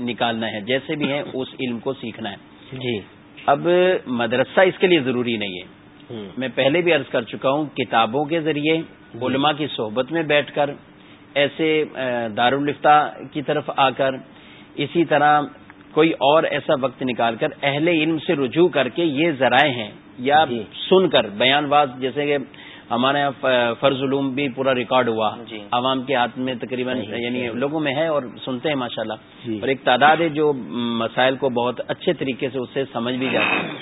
نکالنا ہے جیسے بھی ہیں اس علم کو سیکھنا ہے جی اب مدرسہ اس کے لیے ضروری نہیں ہے میں پہلے بھی عرض کر چکا ہوں کتابوں کے ذریعے جی۔ علماء کی صحبت میں بیٹھ کر ایسے دارالفتا کی طرف آ کر اسی طرح کوئی اور ایسا وقت نکال کر اہل علم سے رجوع کر کے یہ ذرائع ہیں یا جی۔ سن کر بیان باز جیسے کہ ہمارے یہاں فرض علوم بھی پورا ریکارڈ ہوا۔ جی۔ عوام کے ہاتھ میں تقریباً یعنی لوگوں میں ہے اور سنتے ہیں ماشاءاللہ۔ جی۔ اور ایک تعداد ہے جو مسائل کو بہت اچھے طریقے سے اس سے سمجھ بھی جاتے ہیں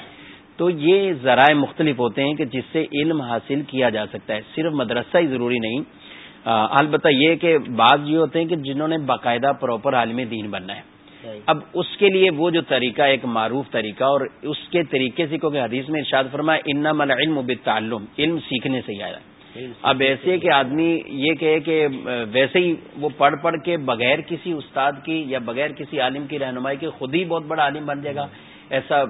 تو یہ ذرائع مختلف ہوتے ہیں کہ جس سے علم حاصل کیا جا سکتا ہے۔ صرف مدرسہ ہی ضروری نہیں۔ البتہ یہ کہ بعض یہ ہوتے ہیں کہ جنہوں نے باقاعدہ پراپر عالم دین بننا ہے۔ اب اس کے لیے وہ جو طریقہ ایک معروف طریقہ اور اس کے طریقے سے کیونکہ حدیث میں ارشاد فرما ان علم بالتعلم علم سیکھنے سے ہی آیا اب ایسے کہ آدمی یہ کہے کہ ویسے ہی وہ پڑھ پڑھ کے بغیر کسی استاد کی یا بغیر کسی عالم کی رہنمائی کے خود ہی بہت بڑا عالم بن جائے گا ایسا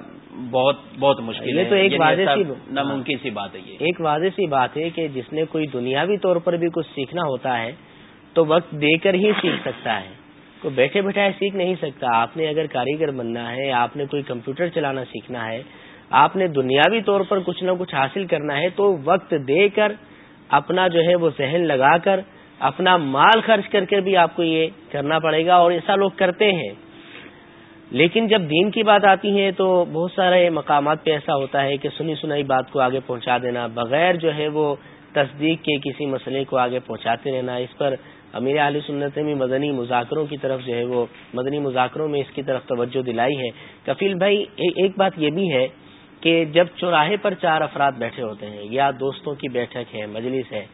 بہت بہت مشکل ہے۔ تو ایک یعنی واضح سی ناممکن سی بات ہے یہ۔ ایک واضح سی بات ہے کہ جس نے کوئی دنیاوی طور پر بھی کچھ سیکھنا ہوتا ہے تو وقت دے کر ہی سیکھ سکتا ہے۔ کو بیٹھے بیٹھائے سیکھ نہیں سکتا۔ آپ نے اگر کاریگر بننا ہے، آپ نے کوئی کمپیوٹر چلانا سیکھنا ہے، آپ نے دنیاوی طور پر کچھ نہ کچھ حاصل کرنا ہے، تو وقت دے کر، اپنا جو ہے وہ ذہن لگا کر، اپنا مال خرچ کر کے بھی آپ کو یہ کرنا پڑے گا اور ایسا لوگ کرتے ہیں۔ لیکن جب دین کی بات آتی ہے تو بہت سارے مقامات پہ ایسا ہوتا ہے کہ سنی سنائی بات کو آگے پہنچا دینا، بغیر جو ہے وہ تصدیق کے کسی مسئلے کو آگے پہنچاتے رہنا، اس پر امیر علی سنت میں مدنی مذاکروں کی طرف جو ہے وہ مدنی مذاکروں میں اس کی طرف توجہ دلائی ہے۔ کفیل بھائی ایک بات یہ بھی ہے کہ جب چوراہے پر چار افراد بیٹھے ہوتے ہیں یا دوستوں کی بیٹھک ہے مجلس ہے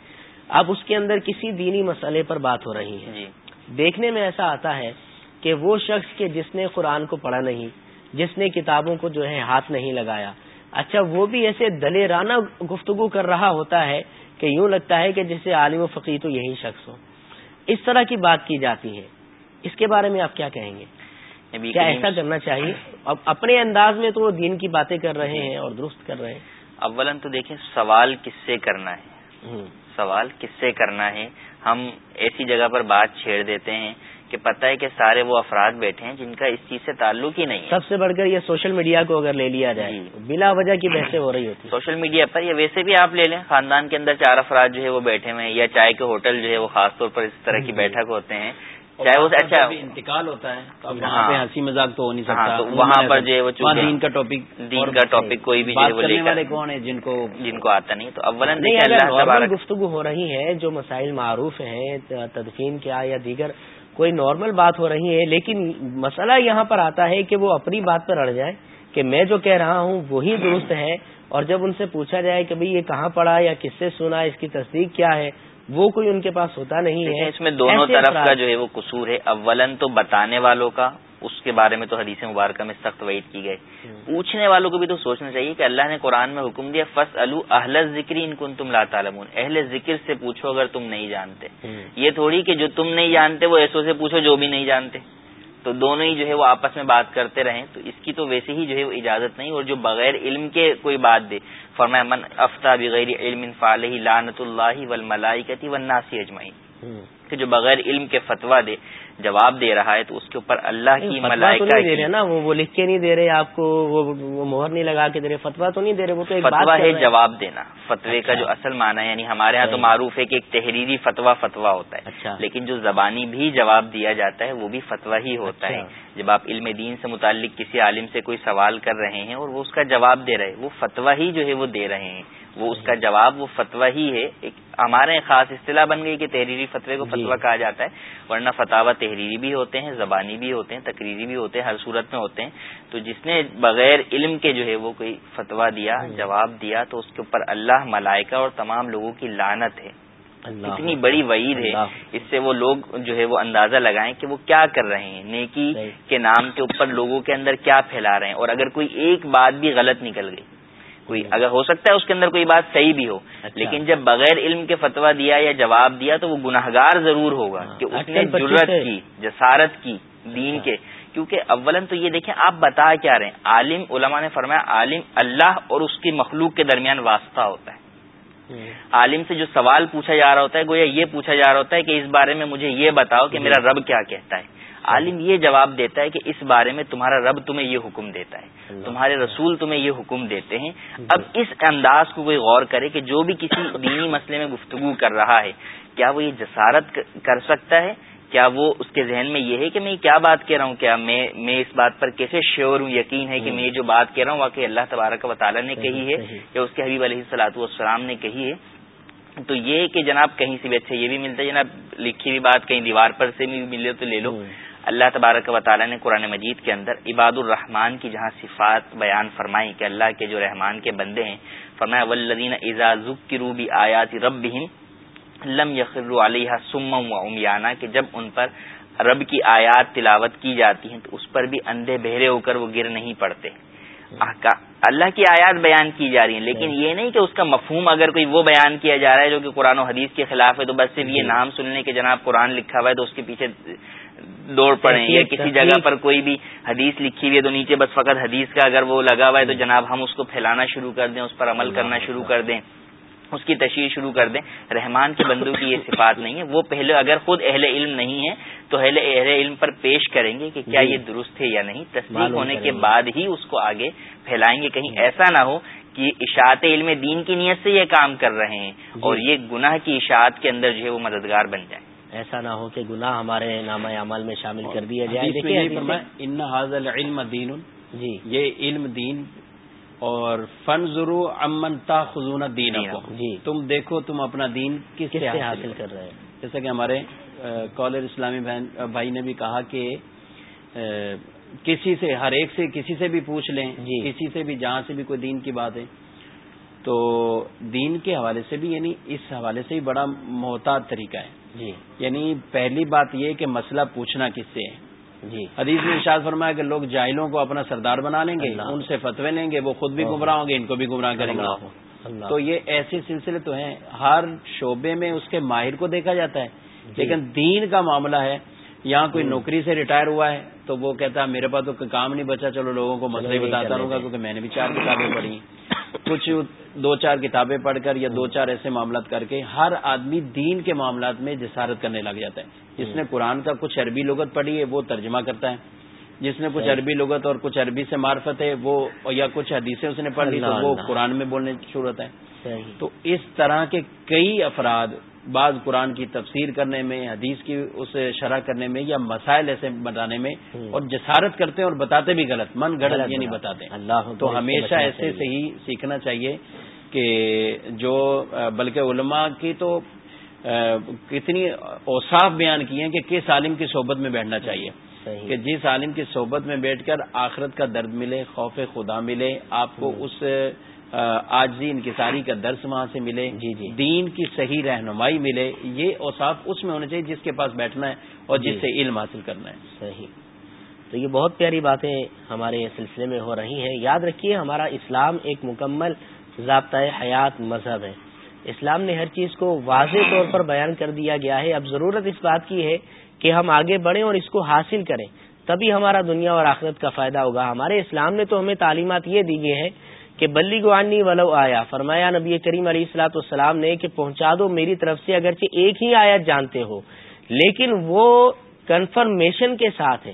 اب اس کے اندر کسی دینی مسئلے پر بات ہو رہی ہے۔ جی۔ دیکھنے میں ایسا آتا ہے کہ وہ شخص کے جس نے قرآن کو پڑھا نہیں جس نے کتابوں کو جو ہے ہاتھ نہیں لگایا اچھا وہ بھی ایسے دلیرانہ گفتگو کر رہا ہوتا ہے کہ یوں لگتا ہے کہ جسے عالم و فقی تو یہی شخص ہو۔ اس طرح کی بات کی جاتی ہے۔ اس کے بارے میں آپ کیا کہیں گے؟ کیا ایسا کرنا چاہیے؟ اب اپنے انداز میں تو وہ دین کی باتیں کر رہے ہیں اور درست کر رہے ہیں۔ اولن تو دیکھیں سوال کس سے کرنا ہے؟ سوال کس سے کرنا ہے؟ ہم ایسی جگہ پر بات چھیڑ دیتے ہیں کہ پتہ ہے کہ سارے وہ افراد بیٹھے ہیں جن کا اس چیز سے تعلق ہی نہیں ہے۔ سب سے بڑھ کر یہ سوشل میڈیا کو اگر لے لیا جائے جی۔ بلا وجہ کی بحثیں ہو رہی ہوتی سوشل میڈیا پر یا ویسے بھی آپ لے لیں خاندان کے اندر چار افراد جو ہے وہ بیٹھے ہوئے ہیں یا چائے کے ہوٹل جو ہے وہ خاص طور پر اس طرح کی بیٹھک ہوتے ہیں۔ چاہے وہ اچھا انتقال ہوتا ہے وہاں پہ ہنسی مذاق تو ہو نہیں ہاں، سکتا وہاں پر جو ہے وہ دین کا ٹاپک دین کا ٹاپک کوئی بھی والے کون ہے جن کو جن کو آتا نہیں تو اول گفتگو ہو رہی ہے جو مسائل معروف ہیں تدفین کیا یا دیگر کوئی نارمل بات ہو رہی ہے، لیکن مسئلہ یہاں پر آتا ہے کہ وہ اپنی بات پر اڑ جائے کہ میں جو کہہ رہا ہوں وہی درست ہے، اور جب ان سے پوچھا جائے کہ بھئی یہ کہاں پڑا یا کس سے سنا، اس کی تصدیق کیا ہے وہ کوئی ان کے پاس ہوتا نہیں ہے۔ اس میں دونوں طرف کا جو ہے وہ قصور ہے۔ اولن تو بتانے والوں کا اس کے بارے میں تو حدیث مبارکہ میں سخت وعید کی گئی۔ پوچھنے والوں کو بھی تو سوچنا چاہیے کہ اللہ نے قرآن میں حکم دیا فص اہل ذکری ان کن تم تعلمون۔ اہل ذکر سے پوچھو اگر تم نہیں جانتے۔ یہ تھوڑی کہ جو تم نہیں جانتے وہ ایسو سے پوچھو جو بھی نہیں جانتے۔ تو دونوں ہی جو ہے وہ آپس میں بات کرتے رہیں تو اس کی تو ویسے ہی جو ہے وہ اجازت نہیں اور جو بغیر علم کے کوئی بات دے۔ فرمایا من افتا بغیر علم فالح لانت اللہ ول ملائی کتی وناسی اجمائی کہ جو بغیر علم کے فتوا دے۔ جواب دے رہا ہے تو اس کے اوپر اللہ کی ملائکہ دے رہے نا وہ لکھ کے نہیں دے رہے آپ کو وہ مہر نہیں لگا کے دے رہے فتوا تو نہیں دے رہے وہ تو فتوا ہے جواب دینا فتوے کا جو اچھا۔ اصل معنی ہے یعنی ہمارے یہاں تو معروف ہے کہ ایک تحریری فتوا فتوا ہوتا ہے اچھا۔ لیکن جو زبانی بھی جواب دیا جاتا ہے وہ بھی فتوا ہی ہوتا ہے اچھا۔ جب آپ علم دین سے متعلق کسی عالم سے کوئی سوال کر رہے ہیں اور وہ اس کا جواب دے رہے وہ فتوا ہی جو ہے وہ دے رہے ہیں وہ اس کا جواب وہ فتوا ہی ہے ایک ہمارے خاص اصطلاح بن گئی کہ تحریری فتوے کو فتوا جی۔ کہا جاتا ہے ورنہ فتوا تحریری بھی ہوتے ہیں زبانی بھی ہوتے ہیں تقریری بھی ہوتے ہیں ہر صورت میں ہوتے ہیں۔ تو جس نے بغیر علم کے جو ہے وہ کوئی فتوا دیا جی۔ جواب دیا تو اس کے اوپر اللہ ملائکہ اور تمام لوگوں کی لانت ہے۔ اتنی بڑی وعید ہے۔ اس سے وہ لوگ جو ہے وہ اندازہ لگائیں کہ وہ کیا کر رہے ہیں۔ نیکی کے نام کے اوپر لوگوں کے اندر کیا پھیلا رہے ہیں۔ اور اگر کوئی ایک بات بھی غلط نکل گئی کوئی اگر ہو سکتا ہے اس کے اندر کوئی بات صحیح بھی ہو اچھا۔ لیکن جب بغیر علم کے فتوا دیا یا جواب دیا تو وہ گناہ گار ضرور ہوگا ہاں۔ کہ اس نے ضرورت کی جسارت کی دین اچھا۔ کے کیونکہ اولن تو یہ دیکھیں آپ بتا کیا رہے ہیں عالم علماء نے فرمایا عالم اللہ اور اس کی مخلوق کے درمیان واسطہ ہوتا ہے عالم سے جو سوال پوچھا جا رہا ہوتا ہے گویا یہ پوچھا جا رہا ہوتا ہے کہ اس بارے میں مجھے یہ بتاؤ کہ میرا رب کیا کہتا ہے عالم یہ جواب دیتا ہے کہ اس بارے میں تمہارا رب تمہیں یہ حکم دیتا ہے تمہارے رسول تمہیں یہ حکم دیتے ہیں۔ اب اس انداز کو کوئی غور کرے کہ جو بھی کسی دینی مسئلے میں گفتگو کر رہا ہے کیا وہ یہ جسارت کر سکتا ہے؟ کیا وہ اس کے ذہن میں یہ ہے کہ میں کیا بات کہہ رہا ہوں؟ کیا میں میں اس بات پر کیسے شیور ہوں؟ یقین ہے کہ میں جو بات کہہ رہا ہوں واقعی اللہ تبارک و تعالیٰ نے کہی ہے یا اس کے حبیب علیہ السلاۃ والسلام نے کہی ہے۔ تو یہ کہ جناب کہیں سے بھی اچھا یہ بھی ملتا ہے جناب لکھی ہوئی بات کہیں دیوار پر سے بھی ملے تو لے لو۔ اللہ تبارک و تعالیٰ نے قرآن مجید کے اندر عباد الرحمان کی جہاں صفات بیان فرمائی کہ اللہ کے جو رحمان کے بندے ہیں فرمایا ولدین اعزاز کی روبی آیات رب لم یخر علیہ سم و امیانہ کہ جب ان پر رب کی آیات تلاوت کی جاتی ہیں تو اس پر بھی اندھے بہرے ہو کر وہ گر نہیں پڑتے اللہ کی آیات بیان کی جا رہی ہیں لیکن یہ نہیں کہ اس کا مفہوم اگر کوئی وہ بیان کیا جا رہا ہے جو کہ قرآن و حدیث کے خلاف ہے تو بس صرف یہ جی۔ نام سننے کے جناب قرآن لکھا ہوا ہے تو اس کے پیچھے دوڑ پڑے یا کسی جگہ پر کوئی بھی حدیث لکھی ہوئی ہے تو نیچے بس فقط حدیث کا اگر وہ لگا ہوا ہے تو جناب ہم اس کو پھیلانا شروع کر دیں اس پر عمل کرنا شروع کر دیں اس کی تشریح شروع کر دیں۔ رحمان کے بندوں کی یہ صفات نہیں ہے وہ پہلے اگر خود اہل علم نہیں ہے تو اہل اہل علم پر پیش کریں گے کہ کیا جی۔ یہ درست ہے یا نہیں۔ تصدیق ہونے کے بعد ہی اس کو آگے پھیلائیں گے۔ کہیں ایسا نہ ہو کہ اشاعت علم دین کی نیت سے یہ کام کر رہے ہیں جی۔ اور یہ گناہ کی اشاعت کے اندر جو ہے وہ مددگار بن جائیں۔ ایسا نہ ہو کہ گناہ ہمارے نام عمل میں شامل کر دیا جائے ان حاضل علم دین جی۔ یہ علم دین اور فن ضرور امن تا خزون دین جی۔ تم دیکھو تم اپنا دین کس سے حاصل کر رہے ہیں۔ جیسا کہ ہمارے کالر اسلامی بھائی نے بھی کہا کہ کسی سے ہر ایک سے کسی سے بھی پوچھ لیں۔ جی۔ کسی سے بھی جہاں سے بھی کوئی دین کی بات ہے۔ تو دین کے حوالے سے بھی یعنی اس حوالے سے بھی بڑا محتاط طریقہ ہے۔ جی۔ یعنی پہلی بات یہ کہ مسئلہ پوچھنا کس سے ہے۔ جی۔ حدیث میں ارشاد فرمایا کہ لوگ جاہلوں کو اپنا سردار بنا لیں گے ان سے فتوے لیں گے وہ خود بھی گمراہ ہوں گے ان کو بھی گمراہ کریں گے۔ تو یہ ایسے سلسلے تو ہیں ہر شعبے میں اس کے ماہر کو دیکھا جاتا ہے۔ جی۔ لیکن دین کا معاملہ ہے یہاں کوئی نوکری سے ریٹائر ہوا ہے تو وہ کہتا ہے میرے پاس تو کام نہیں بچا چلو لوگوں کو مسئلہ بتاتا رہوں گا کیونکہ میں نے بھی چار کتابیں پڑھی کچھ دو چار کتابیں پڑھ کر یا دو چار ایسے معاملات کر کے ہر آدمی دین کے معاملات میں جسارت کرنے لگ جاتا ہے۔ جس نے قرآن کا کچھ عربی لغت پڑھی ہے وہ ترجمہ کرتا ہے۔ جس نے کچھ عربی لغت اور کچھ عربی سے معرفت ہے وہ یا کچھ حدیثیں اس نے پڑھ لی تو وہ قرآن میں بولنے شروع ہوتا ہے۔ تو اس طرح کے کئی افراد بعض قرآن کی تفسیر کرنے میں حدیث کی اس شرح کرنے میں یا مسائل ایسے بتانے میں اور جسارت کرتے ہیں اور بتاتے بھی غلط۔ من گڑت یہ نہیں بتاتے۔ اللہ تو ہمیشہ ایسے سے ہی سیکھنا چاہیے کہ جو بلکہ علماء کی تو کتنی اوصاف بیان کی ہیں کہ کس عالم کی صحبت میں بیٹھنا چاہیے۔ کہ جس عالم کی صحبت میں بیٹھ کر آخرت کا درد ملے خوف خدا ملے آپ کو اس آجزی انکساری کا درس وہاں سے ملے جی جی۔ دین کی صحیح رہنمائی ملے یہ اوصاف اس میں ہونا چاہیے جس کے پاس بیٹھنا ہے اور جس جی۔ سے علم حاصل کرنا ہے۔ صحیح۔ تو یہ بہت پیاری باتیں ہمارے سلسلے میں ہو رہی ہیں۔ یاد رکھیے ہمارا اسلام ایک مکمل ضابطۂ حیات مذہب ہے۔ اسلام نے ہر چیز کو واضح طور پر بیان کر دیا گیا ہے۔ اب ضرورت اس بات کی ہے کہ ہم آگے بڑھیں اور اس کو حاصل کریں۔ تبھی ہمارا دنیا اور آخرت کا فائدہ ہوگا۔ ہمارے اسلام نے تو ہمیں تعلیمات یہ دی گئی ہیں کہ بلی گوانی ولو آیا۔ فرمایا، نبی کریم علیہ السلاۃ والسلام نے کہ پہنچا دو میری طرف سے، اگرچہ ایک ہی آیت جانتے ہو، لیکن وہ کنفرمیشن کے ساتھ ہے۔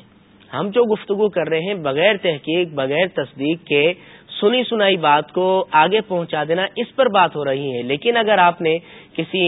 ہم جو گفتگو کر رہے ہیں، بغیر تحقیق، بغیر تصدیق کے سنی سنائی بات کو آگے پہنچا دینا اس پر بات ہو رہی ہے۔ لیکن اگر آپ نے کسی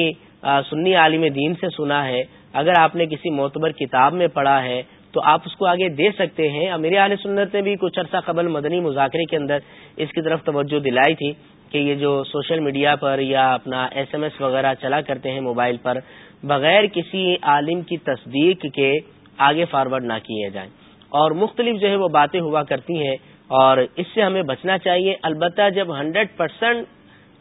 سنی عالم دین سے سنا ہے، اگر آپ نے کسی معتبر کتاب میں پڑھا ہے تو آپ اس کو آگے دے سکتے ہیں۔ میرے عال سنت نے بھی کچھ عرصہ قبل مدنی مذاکرے کے اندر اس کی طرف توجہ دلائی تھی کہ یہ جو سوشل میڈیا پر یا اپنا ایس ایم ایس وغیرہ چلا کرتے ہیں موبائل پر، بغیر کسی عالم کی تصدیق کے آگے فارورڈ نہ کیے جائیں۔ اور مختلف جو ہے وہ باتیں ہوا کرتی ہیں اور اس سے ہمیں بچنا چاہیے۔ البتہ جب ہنڈریڈ پرسینٹ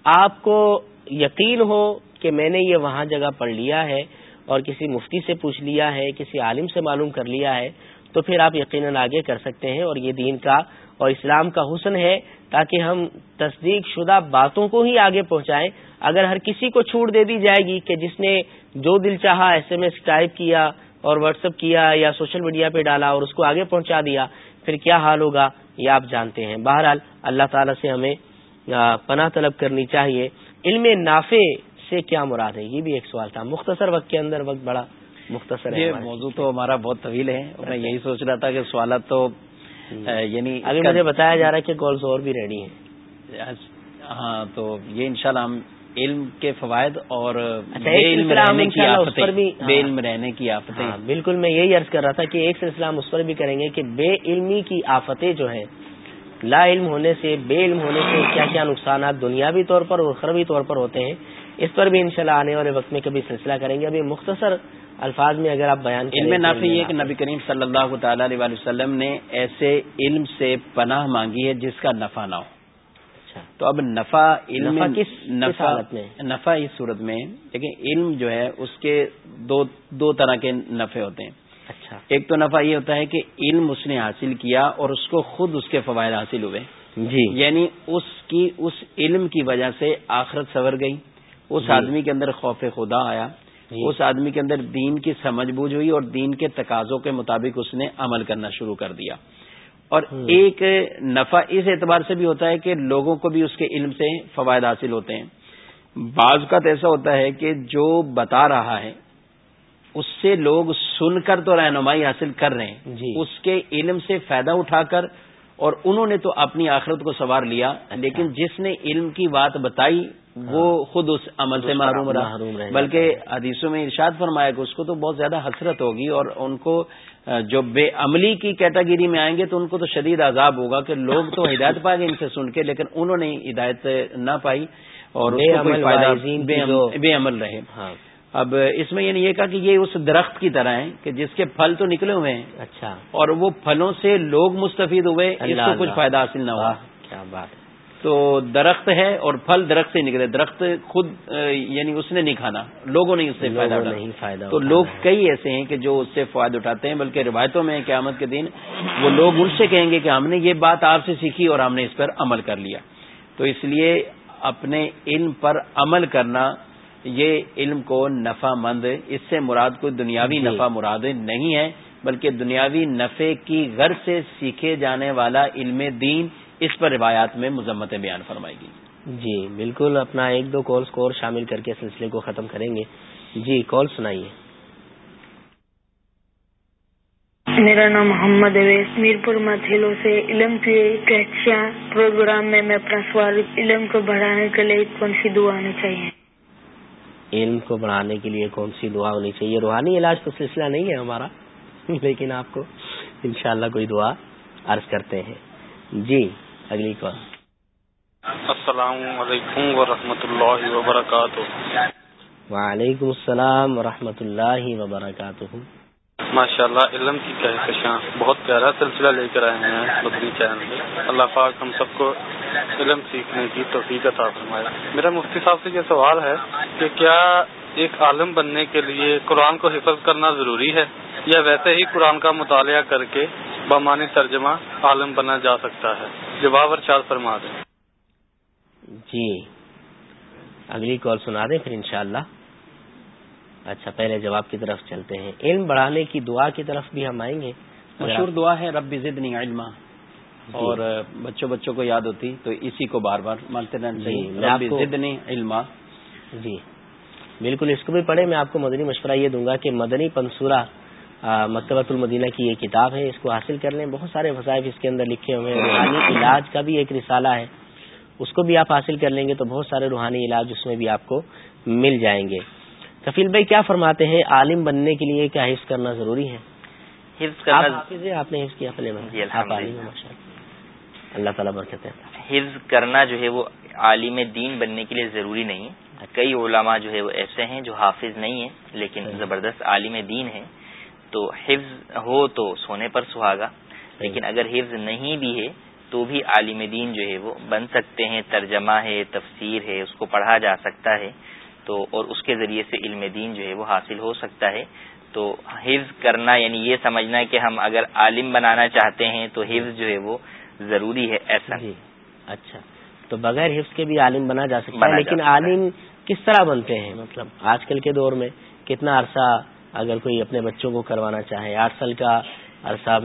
آپ کو یقین ہو کہ میں نے یہ وہاں جگہ پڑھ لیا ہے اور کسی مفتی سے پوچھ لیا ہے، کسی عالم سے معلوم کر لیا ہے، تو پھر آپ یقیناً آگے کر سکتے ہیں اور یہ دین کا اور اسلام کا حسن ہے تاکہ ہم تصدیق شدہ باتوں کو ہی آگے پہنچائیں۔ اگر ہر کسی کو چھوٹ دے دی جائے گی کہ جس نے جو دل چاہا ایس ایم ایس ٹائپ کیا اور واٹس اپ کیا یا سوشل میڈیا پہ ڈالا اور اس کو آگے پہنچا دیا، پھر کیا حال ہوگا؟ یہ آپ جانتے ہیں۔ بہرحال، اللہ تعالی سے ہمیں پناہ طلب کرنی چاہیے۔ علم نافع سے کیا مراد ہے؟ یہ بھی ایک سوال تھا۔ مختصر وقت کے اندر وقت بڑا مختصر ہے یہ موضوع تو ہمارا بہت طویل ہے میں یہی سوچ رہا تھا کہ سوالات تو یعنی ابھی مجھے بتایا جا رہا ہے کہ کالس اور بھی ریڈی ہیں۔ ہاں تو یہ انشاءاللہ ہم علم کے فوائد اور اچھا، بے علم رہنے کی آفتیں بے ہاں۔ علم رہنے کی آفتیں۔ ہاں، بالکل میں یہی عرض کر رہا تھا کہ ایک سلسلہ ہم اس پر بھی کریں گے کہ بے علمی کی آفتیں جو ہیں لا علم ہونے سے بے علم ہونے سے کیا کیا نقصانات دنیاوی طور پر اور خربی طور پر ہوتے ہیں اس پر بھی انشاءاللہ آنے والے وقت میں کبھی سلسلہ کریں گے۔ ابھی مختصر الفاظ میں اگر آپ بیان علم نافی یہ کہ نبی کریم صلی اللہ تعالی علیہ وسلم نے ایسے علم سے پناہ مانگی ہے جس کا نفع نہ ہو۔ اچھا۔ تو اب نفع علم کس نفع نفع اس صورت میں لیکن علم جو ہے اس کے دو دو طرح کے نفع ہوتے ہیں۔ اچھا۔ ایک تو نفع یہ ہوتا ہے کہ علم اس نے حاصل کیا اور اس کو خود اس کے فوائد حاصل ہوئے۔ جی۔ یعنی اس کی اس علم کی وجہ سے آخرت سور گئی۔ اس جی۔ آدمی کے اندر خوف خدا آیا۔ جی۔ اس آدمی کے اندر دین کی سمجھ بوجھ ہوئی اور دین کے تقاضوں کے مطابق اس نے عمل کرنا شروع کر دیا۔ اور ایک نفع اس اعتبار سے بھی ہوتا ہے کہ لوگوں کو بھی اس کے علم سے فوائد حاصل ہوتے ہیں۔ بعض کا تو ایسا ہوتا ہے کہ جو بتا رہا ہے اس سے لوگ سن کر تو رہنمائی حاصل کر رہے ہیں۔ جی۔ اس کے علم سے فائدہ اٹھا کر اور انہوں نے تو اپنی آخرت کو سوار لیا۔ لیکن جس نے علم کی بات بتائی وہ ہاں۔ خود اس عمل سے محروم رہا. بلکہ حدیثوں میں ارشاد فرمایا کہ اس کو تو بہت زیادہ حسرت ہوگی اور ان کو جو بے عملی کی کیٹاگری میں آئیں گے تو ان کو تو شدید عذاب ہوگا کہ لوگ تو ہدایت پائیں گے ان سے سن کے لیکن انہوں نے ہدایت نہ پائی اور بے عمل رہے. ہاں۔ اب اس میں یعنی یہ کہا کہ یہ اس درخت کی طرح ہے کہ جس کے پھل تو نکلے ہوئے ہیں اچھا. اور وہ پھلوں سے لوگ مستفید ہوئے اس کو کچھ فائدہ حاصل نہ ہوا. کیا بات. تو درخت ہے اور پھل درخت سے نکلے درخت خود یعنی اس نے نہیں کھانا لوگوں نے اس سے فائدہ نہیں فائدہ تو لوگ کئی ایسے ہیں کہ جو اس سے فائدہ اٹھاتے ہیں بلکہ روایتوں میں قیامت کے دن وہ لوگ ان سے کہیں گے کہ ہم نے یہ بات آپ سے سیکھی اور ہم نے اس پر عمل کر لیا۔ تو اس لیے اپنے علم پر عمل کرنا یہ علم کو نفع مند اس سے مراد کوئی دنیاوی جی۔ نفع مراد نہیں ہے بلکہ دنیاوی نفع کی غرض سے سیکھے جانے والا علم دین اس پر روایات میں مذمت بیان فرمائے گی۔ جی بالکل اپنا ایک دو کالس کو اور شامل کر کے سلسلے کو ختم کریں گے۔ جی کال سنائیے۔ میرا نام محمد اویس میرپور متھیلوں سے علم کے پروگرام میں میں اپنا سوال علم کو بڑھانے کے لیے کون سی دعا آنی چاہیے؟ علم کو بڑھانے کے لیے کون سی دعا ہونی چاہیے؟ روحانی علاج تو سلسلہ نہیں ہے ہمارا لیکن آپ کو انشاءاللہ کوئی دعا عرض کرتے ہیں۔ جی اگلی کال۔ السلام علیکم ورحمۃ اللہ وبرکاتہ۔ وعلیکم السلام ورحمۃ اللہ وبرکاتہ۔ ماشاء اللہ علم کی کہکشاں۔ بہت پیارا سلسلہ لے کر آئے ہیں بدری چینل میں۔ اللہ پاک ہم سب کو علم سیکھنے کی توفیق عطا فرمائے۔ میرا مفتی صاحب سے یہ سوال ہے کہ کیا ایک عالم بننے کے لیے قرآن کو حفظ کرنا ضروری ہے؟ یا ویسے ہی قرآن کا مطالعہ کر کے بمانی ترجمہ عالم بنا جا سکتا ہے۔ جواب اور چار فرما دیں۔ جی۔ اگلی کال سنا دیں پھر انشاءاللہ۔ اچھا پہلے جواب کی طرف چلتے ہیں۔ علم بڑھانے کی دعا کی طرف بھی ہم آئیں گے۔ مشہور دعا ہے رب زدنی علما۔ جی۔ اور بچوں بچوں کو یاد ہوتی تو اسی کو بار بار مانتے رہنا جی، زدنی علما۔ جی۔ بالکل اس کو بھی پڑھے میں آپ کو مدنی مشورہ یہ دوں گا کہ مدنی پنصورہ آ، مکتبۃ المدینہ کی یہ کتاب ہے اس کو حاصل کر لیں۔ بہت سارے وظائف اس کے اندر لکھے ہوئے ہیں۔ روحانی علاج کا بھی ایک رسالہ ہے۔ اس کو بھی آپ حاصل کر لیں گے تو بہت سارے روحانی علاج اس میں بھی آپ کو مل جائیں گے۔ کفیل بھائی کیا فرماتے ہیں؟ عالم بننے کے لیے کیا حفظ کرنا ضروری ہے؟ حفظ آپ کرنا حافظ ہیں؟ آپ نے حفظ کیا؟ پہلے جی، ہیں، ماشاء اللہ۔ تعالیٰ برکت ہے حفظ کرنا جو ہے وہ عالم دین بننے کے لیے ضروری نہیں۔ ہے کئی علماء جو ہے وہ ایسے ہیں جو حافظ نہیں ہیں لیکن زبردست عالم دین ہے تو حفظ ہو تو سونے پر سہاگا۔ لیکن اگر حفظ نہیں بھی ہے تو بھی عالم دین جو ہے وہ بن سکتے ہیں ترجمہ ہے تفسیر ہے اس کو پڑھا جا سکتا ہے۔ تو اور اس کے ذریعے سے علم دین جو ہے وہ حاصل ہو سکتا ہے۔ تو حفظ کرنا یعنی یہ سمجھنا کہ ہم اگر عالم بنانا چاہتے ہیں تو حفظ جو ہے وہ ضروری ہے ایسا۔ جی اچھا۔ تو بغیر حفظ کے بھی عالم بنا جا سکتا ہے۔ لیکن۔ عالم کس طرح بنتے ہیں؟ مطلب آج کل کے دور میں کتنا عرصہ اگر کوئی اپنے بچوں کو کروانا چاہے آٹھ سال کا عرصہ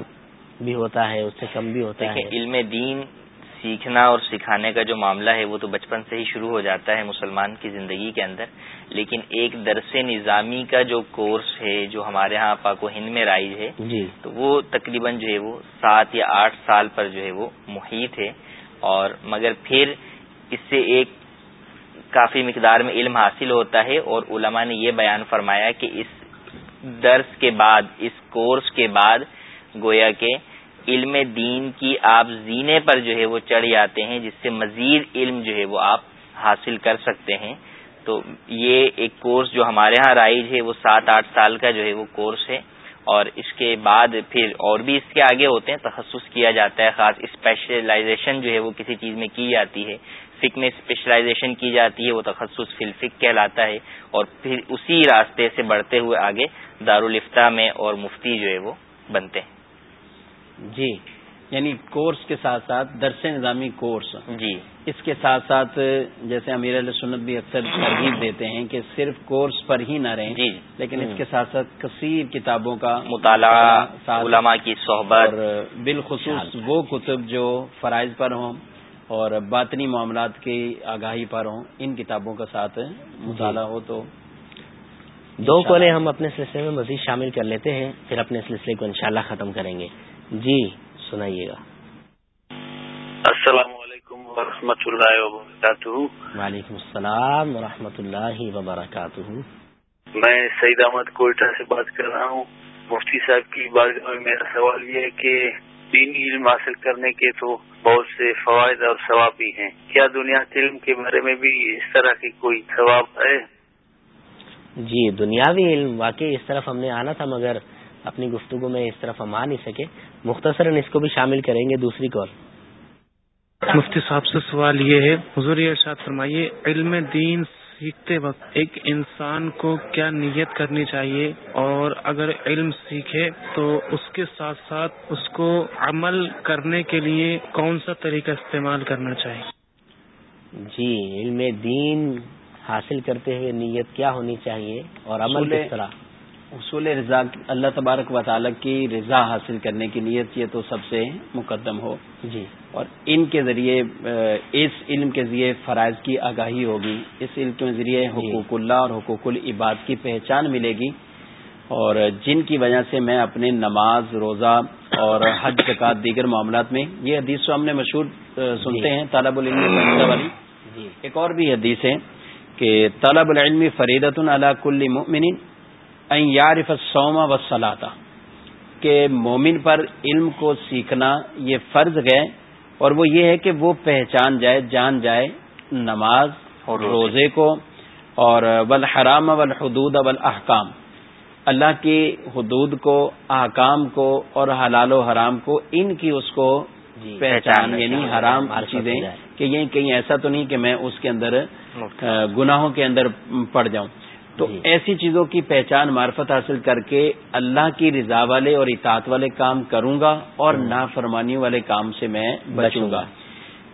بھی ہوتا ہے اس سے کم بھی ہوتا ہے۔ علم دین سیکھنا اور سکھانے کا جو معاملہ ہے وہ تو بچپن سے ہی شروع ہو جاتا ہے مسلمان کی زندگی کے اندر۔ لیکن ایک درس نظامی کا جو کورس ہے جو ہمارے ہاں پاک و ہند میں رائج ہے جی۔ تو وہ تقریباً جو ہے وہ سات یا آٹھ سال پر جو ہے وہ محیط ہے۔ اور مگر پھر اس سے ایک کافی مقدار میں علم حاصل ہوتا ہے۔ اور علماء نے یہ بیان فرمایا کہ اس درس کے بعد، اس کورس کے بعد گویا کہ علم دین کی آپ زینے پر جو ہے وہ چڑھ جاتے ہیں، جس سے مزید علم جو ہے وہ آپ حاصل کر سکتے ہیں۔ تو یہ ایک کورس جو ہمارے ہاں رائج ہے، وہ سات آٹھ سال کا جو ہے وہ کورس ہے۔ اور اس کے بعد پھر اور بھی اس کے آگے ہوتے ہیں، تخصص کیا جاتا ہے، خاص اسپیشلائزیشن جو ہے وہ کسی چیز میں کی جاتی ہے۔ فک میں اسپیشلائزیشن کی جاتی ہے، وہ تخصص فی الفک کہلاتا ہے۔ اور پھر اسی راستے سے بڑھتے ہوئے آگے دارالفتہ میں اور مفتی جو ہے وہ بنتے ہیں۔ جی یعنی کورس کے ساتھ ساتھ درس نظامی کورس۔ جی۔ اس کے ساتھ ساتھ جیسے امیر علیہ سنت بھی اکثر ترغیب دیتے ہیں کہ صرف کورس پر ہی نہ رہیں جی۔ لیکن اس کے ساتھ ساتھ کثیر کتابوں کا مطالعہ علماء کی صحبت۔ اور بالخصوص وہ کتب جو فرائض پر ہوں اور باطنی معاملات کی آگاہی پر ہوں ان کتابوں کا ساتھ مطالعہ ہو تو دو کولے ہم اپنے سلسلے میں مزید شامل کر لیتے ہیں پھر اپنے سلسلے کو انشاءاللہ ختم کریں گے۔ جی سنائیے گا۔ السلام علیکم ورحمۃ اللہ وبرکاتہ۔ وعلیکم السلام ورحمۃ اللہ وبرکاتہ۔ میں سعید احمد کوئٹہ سے بات کر رہا ہوں۔ مفتی صاحب کی بارگاہ میں میرا سوال یہ ہے کہ دینی علم حاصل کرنے کے تو بہت سے فوائد اور ثواب بھی ہیں۔ کیا دنیا کے علم کے بارے میں بھی اس طرح کی کوئی ثواب ہے؟ جی دنیاوی علم واقعی اس طرف ہم نے آنا تھا مگر اپنی گفتگو میں اس طرف ہم آ نہیں سکے۔ مختصراً اس کو بھی شامل کریں گے دوسری کال۔ مفتی صاحب سے سوال یہ ہے حضور ارشاد فرمائیے علم دین سیکھتے وقت ایک انسان کو کیا نیت کرنی چاہیے؟ اور اگر علم سیکھے تو اس کے ساتھ ساتھ اس کو عمل کرنے کے لیے کون سا طریقہ استعمال کرنا چاہیے؟ جی علم دین حاصل کرتے ہوئے نیت کیا ہونی چاہیے اور عمل کس طرح؟ اصول رضا اللہ تبارک و تعالیٰ کی رضا حاصل کرنے کی نیت یہ تو سب سے مقدم ہو۔ جی۔ اور ان کے ذریعے اس علم کے ذریعے فرائض کی آگاہی ہوگی اس علم کے ذریعے حقوق اللہ اور حقوق العباد کی پہچان ملے گی۔ اور جن کی وجہ سے میں اپنے نماز روزہ اور حج زکات دیگر معاملات میں یہ حدیث تو ہم نے مشہور سنتے جی۔ ہیں طالب العلم والی۔ جی۔ ایک اور بھی حدیث ہے۔ کہ طالب العلم فریدت علی کل مؤمن ان یعرف الصوم والصلاۃ کہ مومن پر علم کو سیکھنا یہ فرض ہے اور وہ یہ ہے کہ وہ پہچان جائے جان جائے نماز اور روزے۔ کو اور والحرام والحدود والاحکام اللہ کی حدود کو احکام کو اور حلال و حرام کو ان کی اس کو جی پہچان یعنی حرام چیزیں۔ کہ یہ کہیں ایسا تو نہیں کہ میں اس کے اندر گناہوں کے اندر پڑ جاؤں۔ تو جی۔ ایسی چیزوں کی پہچان معرفت حاصل کر کے اللہ کی رضا والے اور اطاعت والے کام کروں گا اور نافرمانی والے کام سے میں بچوں گا۔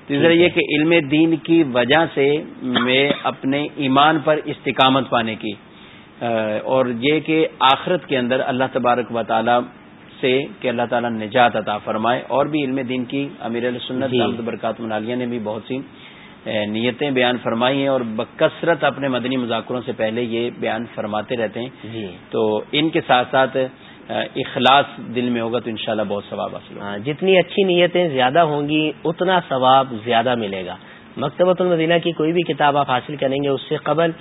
تیسرا یہ کہ علم دین کی وجہ سے میں اپنے ایمان پر استقامت پانے کی اور یہ کہ آخرت کے اندر اللہ تبارک و تعالی سے کہ اللہ تعالیٰ نجات عطا فرمائے اور بھی علم دین کی امیر علیہ سنت جی۔ برکات منالیہ نے بھی بہت سی نیتیں بیان فرمائی ہیں اور بکثرت اپنے مدنی مذاکروں سے پہلے یہ بیان فرماتے رہتے ہیں۔ جی۔ تو ان کے ساتھ ساتھ اخلاص دل میں ہوگا تو انشاءاللہ بہت ثواب حاصل ہوگا۔ ہاں، جتنی اچھی نیتیں زیادہ ہوں گی اتنا ثواب زیادہ ملے گا۔ مکتبۃ المدینہ کی کوئی بھی کتاب آپ حاصل کریں گے اس سے قبل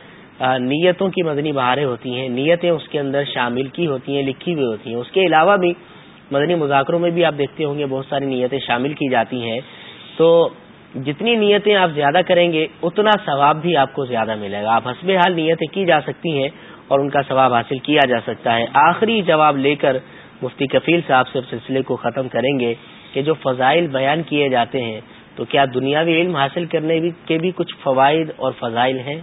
نیتوں کی مدنی بہاریں ہوتی ہیں، نیتیں اس کے اندر شامل کی ہوتی ہیں، لکھی ہوئی ہوتی ہیں۔ اس کے علاوہ بھی مدنی مذاکروں میں بھی آپ دیکھتے ہوں گے بہت ساری نیتیں شامل کی جاتی ہیں۔ تو جتنی نیتیں آپ زیادہ کریں گے، اتنا ثواب بھی آپ کو زیادہ ملے گا۔ آپ حسب حال نیتیں کی جا سکتی ہیں اور ان کا ثواب حاصل کیا جا سکتا ہے۔ آخری جواب لے کر مفتی کفیل صاحب سے سلسلے کو ختم کریں گے کہ جو فضائل بیان کیے جاتے ہیں، تو کیا دنیاوی علم حاصل کرنے کے بھی کچھ فوائد اور فضائل ہیں؟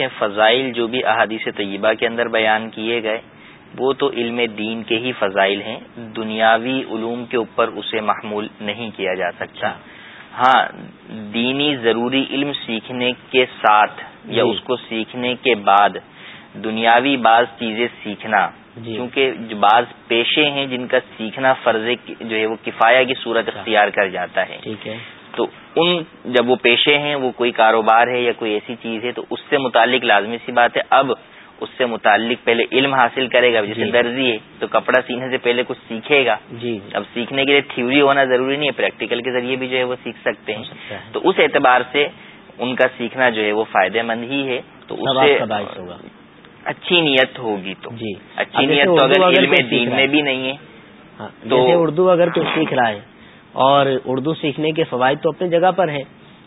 کیا فضائل جو بھی احادیث طیبہ کے اندر بیان کیے گئے وہ تو علم دین کے ہی فضائل ہیں دنیاوی علوم کے اوپر اسے محمول نہیں کیا جا سکتا ہاں دینی ضروری علم سیکھنے کے ساتھ یا جی۔ اس کو سیکھنے کے بعد دنیاوی بعض چیزیں سیکھنا جی۔ کیونکہ بعض پیشے ہیں جن کا سیکھنا فرض جو ہے وہ کفایہ کی صورت اچھا۔ اختیار کر جاتا ہے ٹھیک ہے تو ان جب وہ پیشے ہیں وہ کوئی کاروبار ہے یا کوئی ایسی چیز ہے تو اس سے متعلق لازمی سی بات ہے اب اس سے متعلق پہلے علم حاصل کرے گا جیسے جی۔ درزی ہے تو کپڑا سینے سے پہلے کچھ سیکھے گا۔ جی۔ اب سیکھنے کے لیے تھیوری ہونا ضروری نہیں ہے پریکٹیکل کے ذریعے بھی جو ہے وہ سیکھ سکتے ہیں۔ تو اس اعتبار سے ان کا سیکھنا جو ہے وہ فائدہ مند ہی ہے۔ تو اس سے اچھی نیت ہوگی تو۔ جی۔ اچھی نیت تو اگر علم دین میں بھی نہیں ہے ہاں، تو اردو اگر کوئی سیکھ رہا ہے اور اردو سیکھنے کے فوائد تو اپنی جگہ پر ہیں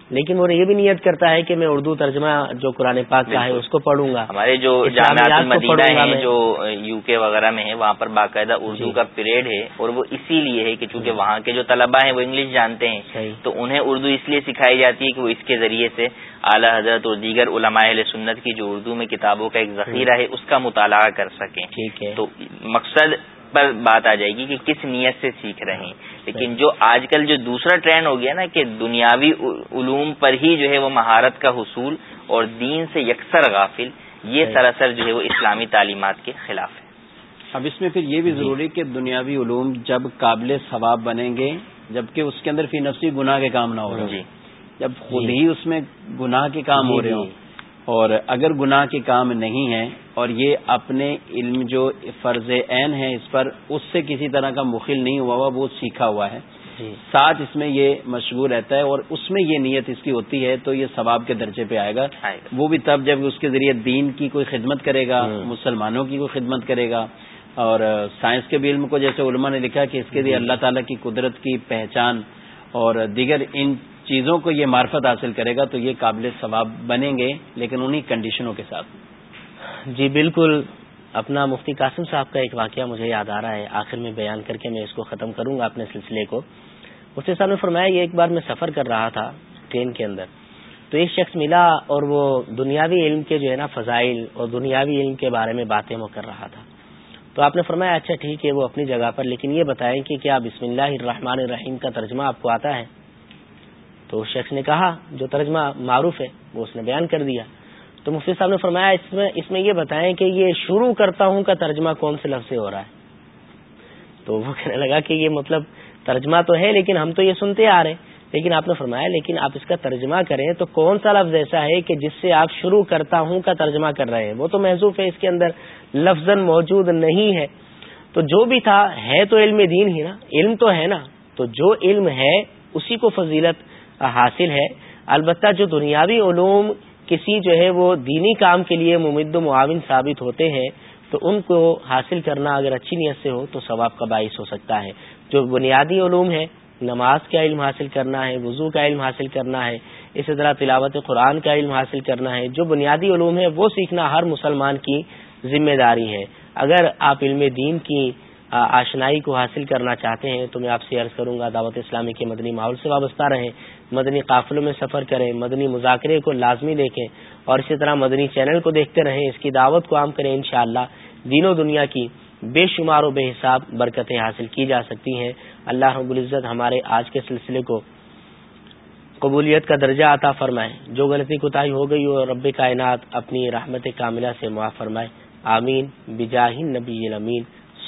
لیکن وہ یہ بھی نیت کرتا ہے کہ میں اردو ترجمہ جو قرآن پاک کا ہے اس کو پڑھوں گا۔ ہمارے جو جامعات مدینہ ہیں جو یو کے وغیرہ میں ہے وہاں پر باقاعدہ اردو جی۔ کا پیریڈ ہے اور وہ اسی لیے ہے کہ چونکہ جی۔ وہاں کے جو طلبہ ہیں وہ انگلش جانتے ہیں تو انہیں اردو اس لیے سکھائی جاتی ہے کہ وہ اس کے ذریعے سے اعلیٰ حضرت اور دیگر علماء علیہ سنت کی جو اردو میں کتابوں کا ایک ذخیرہ ہے اس کا مطالعہ کر سکیں۔ تو مقصد پر بات آ جائے گی کہ کس نیت سے سیکھ رہے ہیں۔ لیکن جو آج کل جو دوسرا ٹرینڈ ہو گیا نا کہ دنیاوی علوم پر ہی جو ہے وہ مہارت کا حصول اور دین سے یکسر غافل یہ سراسر جو ہے وہ اسلامی تعلیمات کے خلاف ہے۔ اب اس میں پھر یہ بھی جی۔ ضروری کہ دنیاوی علوم جب قابل ثواب بنیں گے جبکہ اس کے اندر فی نفسی گناہ کے کام نہ ہو رہے جی۔ جب خود جی۔ ہی اس میں گناہ کے کام ہو رہے ہوں۔ اور اگر گناہ کے کام نہیں ہیں اور یہ اپنے علم جو فرض عین ہے اس پر اس سے کسی طرح کا مخل نہیں ہوا ہوا وہ سیکھا ہوا ہے۔ جی۔ ساتھ اس میں یہ مشغول رہتا ہے اور اس میں یہ نیت اس کی ہوتی ہے تو یہ ثواب کے درجے پہ آئے گا۔ وہ بھی تب جب اس کے ذریعے دین کی کوئی خدمت کرے گا مسلمانوں کی کوئی خدمت کرے گا۔ اور سائنس کے بھی علم کو جیسے علماء نے لکھا کہ اس کے لیے جی۔ اللہ تعالیٰ کی قدرت کی پہچان اور دیگر ان چیزوں کو یہ معرفت حاصل کرے گا تو یہ قابل ثواب بنیں گے، لیکن انہی کنڈیشنوں کے ساتھ۔ جی بالکل۔ اپنا مفتی قاسم صاحب کا ایک واقعہ مجھے یاد آ رہا ہے۔ آخر میں بیان کر کے میں اس کو ختم کروں گا اپنے سلسلے کو۔ مفتی صاحب نے فرمایا، یہ ایک بار میں سفر کر رہا تھا ٹرین کے اندر۔ تو ایک شخص ملا اور وہ دنیاوی علم کے جو ہے نا فضائل اور دنیاوی علم کے بارے میں باتیں وہ کر رہا تھا۔ تو آپ نے فرمایا اچھا ٹھیک ہے، وہ اپنی جگہ پر، لیکن یہ بتائیں کہ کیا بسم اللہ الرحمن الرحیم کا ترجمہ آپ کو آتا ہے؟ تو اس شخص نے کہا، جو ترجمہ معروف ہے، وہ اس نے بیان کر دیا۔ تو مفتی صاحب نے فرمایا، اس میں اس میں یہ بتائیں کہ یہ شروع کرتا ہوں کا ترجمہ کون سے لفظ سے ہو رہا ہے؟ تو وہ کہنے لگا کہ یہ مطلب ترجمہ تو ہے، لیکن ہم تو یہ سنتے آ رہے ہیں۔ لیکن آپ نے فرمایا، لیکن آپ اس کا ترجمہ کریں تو کون سا لفظ ایسا ہے کہ جس سے آپ شروع کرتا ہوں کا ترجمہ کر رہے ہیں؟ وہ تو محضوف ہے، اس کے اندر لفظ موجود نہیں ہے۔ تو جو بھی تھا، ہے تو علم دین ہی نا۔ علم تو ہے نا۔ تو جو علم ہے، اسی کو فضیلت حاصل ہے۔ البتہ جو دنیاوی علوم کسی جو ہے وہ دینی کام کے لیے ممد و معاون ثابت ہوتے ہیں، تو ان کو حاصل کرنا اگر اچھی نیت سے ہو تو ثواب کا باعث ہو سکتا ہے۔ جو بنیادی علوم ہے نماز کا علم حاصل کرنا ہے، وضو کا علم حاصل کرنا ہے، اسی طرح تلاوت قرآن کا علم حاصل کرنا ہے۔ جو بنیادی علوم ہے وہ سیکھنا ہر مسلمان کی ذمہ داری ہے۔ اگر آپ علم دین کی آشنائی کو حاصل کرنا چاہتے ہیں، تو میں آپ سے عرض کروں گا، دعوت اسلامی کے مدنی ماحول سے وابستہ رہیں۔ مدنی قافلوں میں سفر کریں، مدنی مذاکرے کو لازمی دیکھیں اور اسی طرح مدنی چینل کو دیکھتے رہیں، اس کی دعوت کو عام کریں، انشاءاللہ دین و دنیا کی بے شمار و بے حساب برکتیں حاصل کی جا سکتی ہیں۔ اللہ رب العزت ہمارے آج کے سلسلے کو قبولیت کا درجہ عطا فرمائے۔ جو غلطی کوتاہی ہو گئی وہ رب کائنات اپنی رحمت کاملہ سے معاف فرمائے۔ آمین۔ بجاہ نبی الامین۔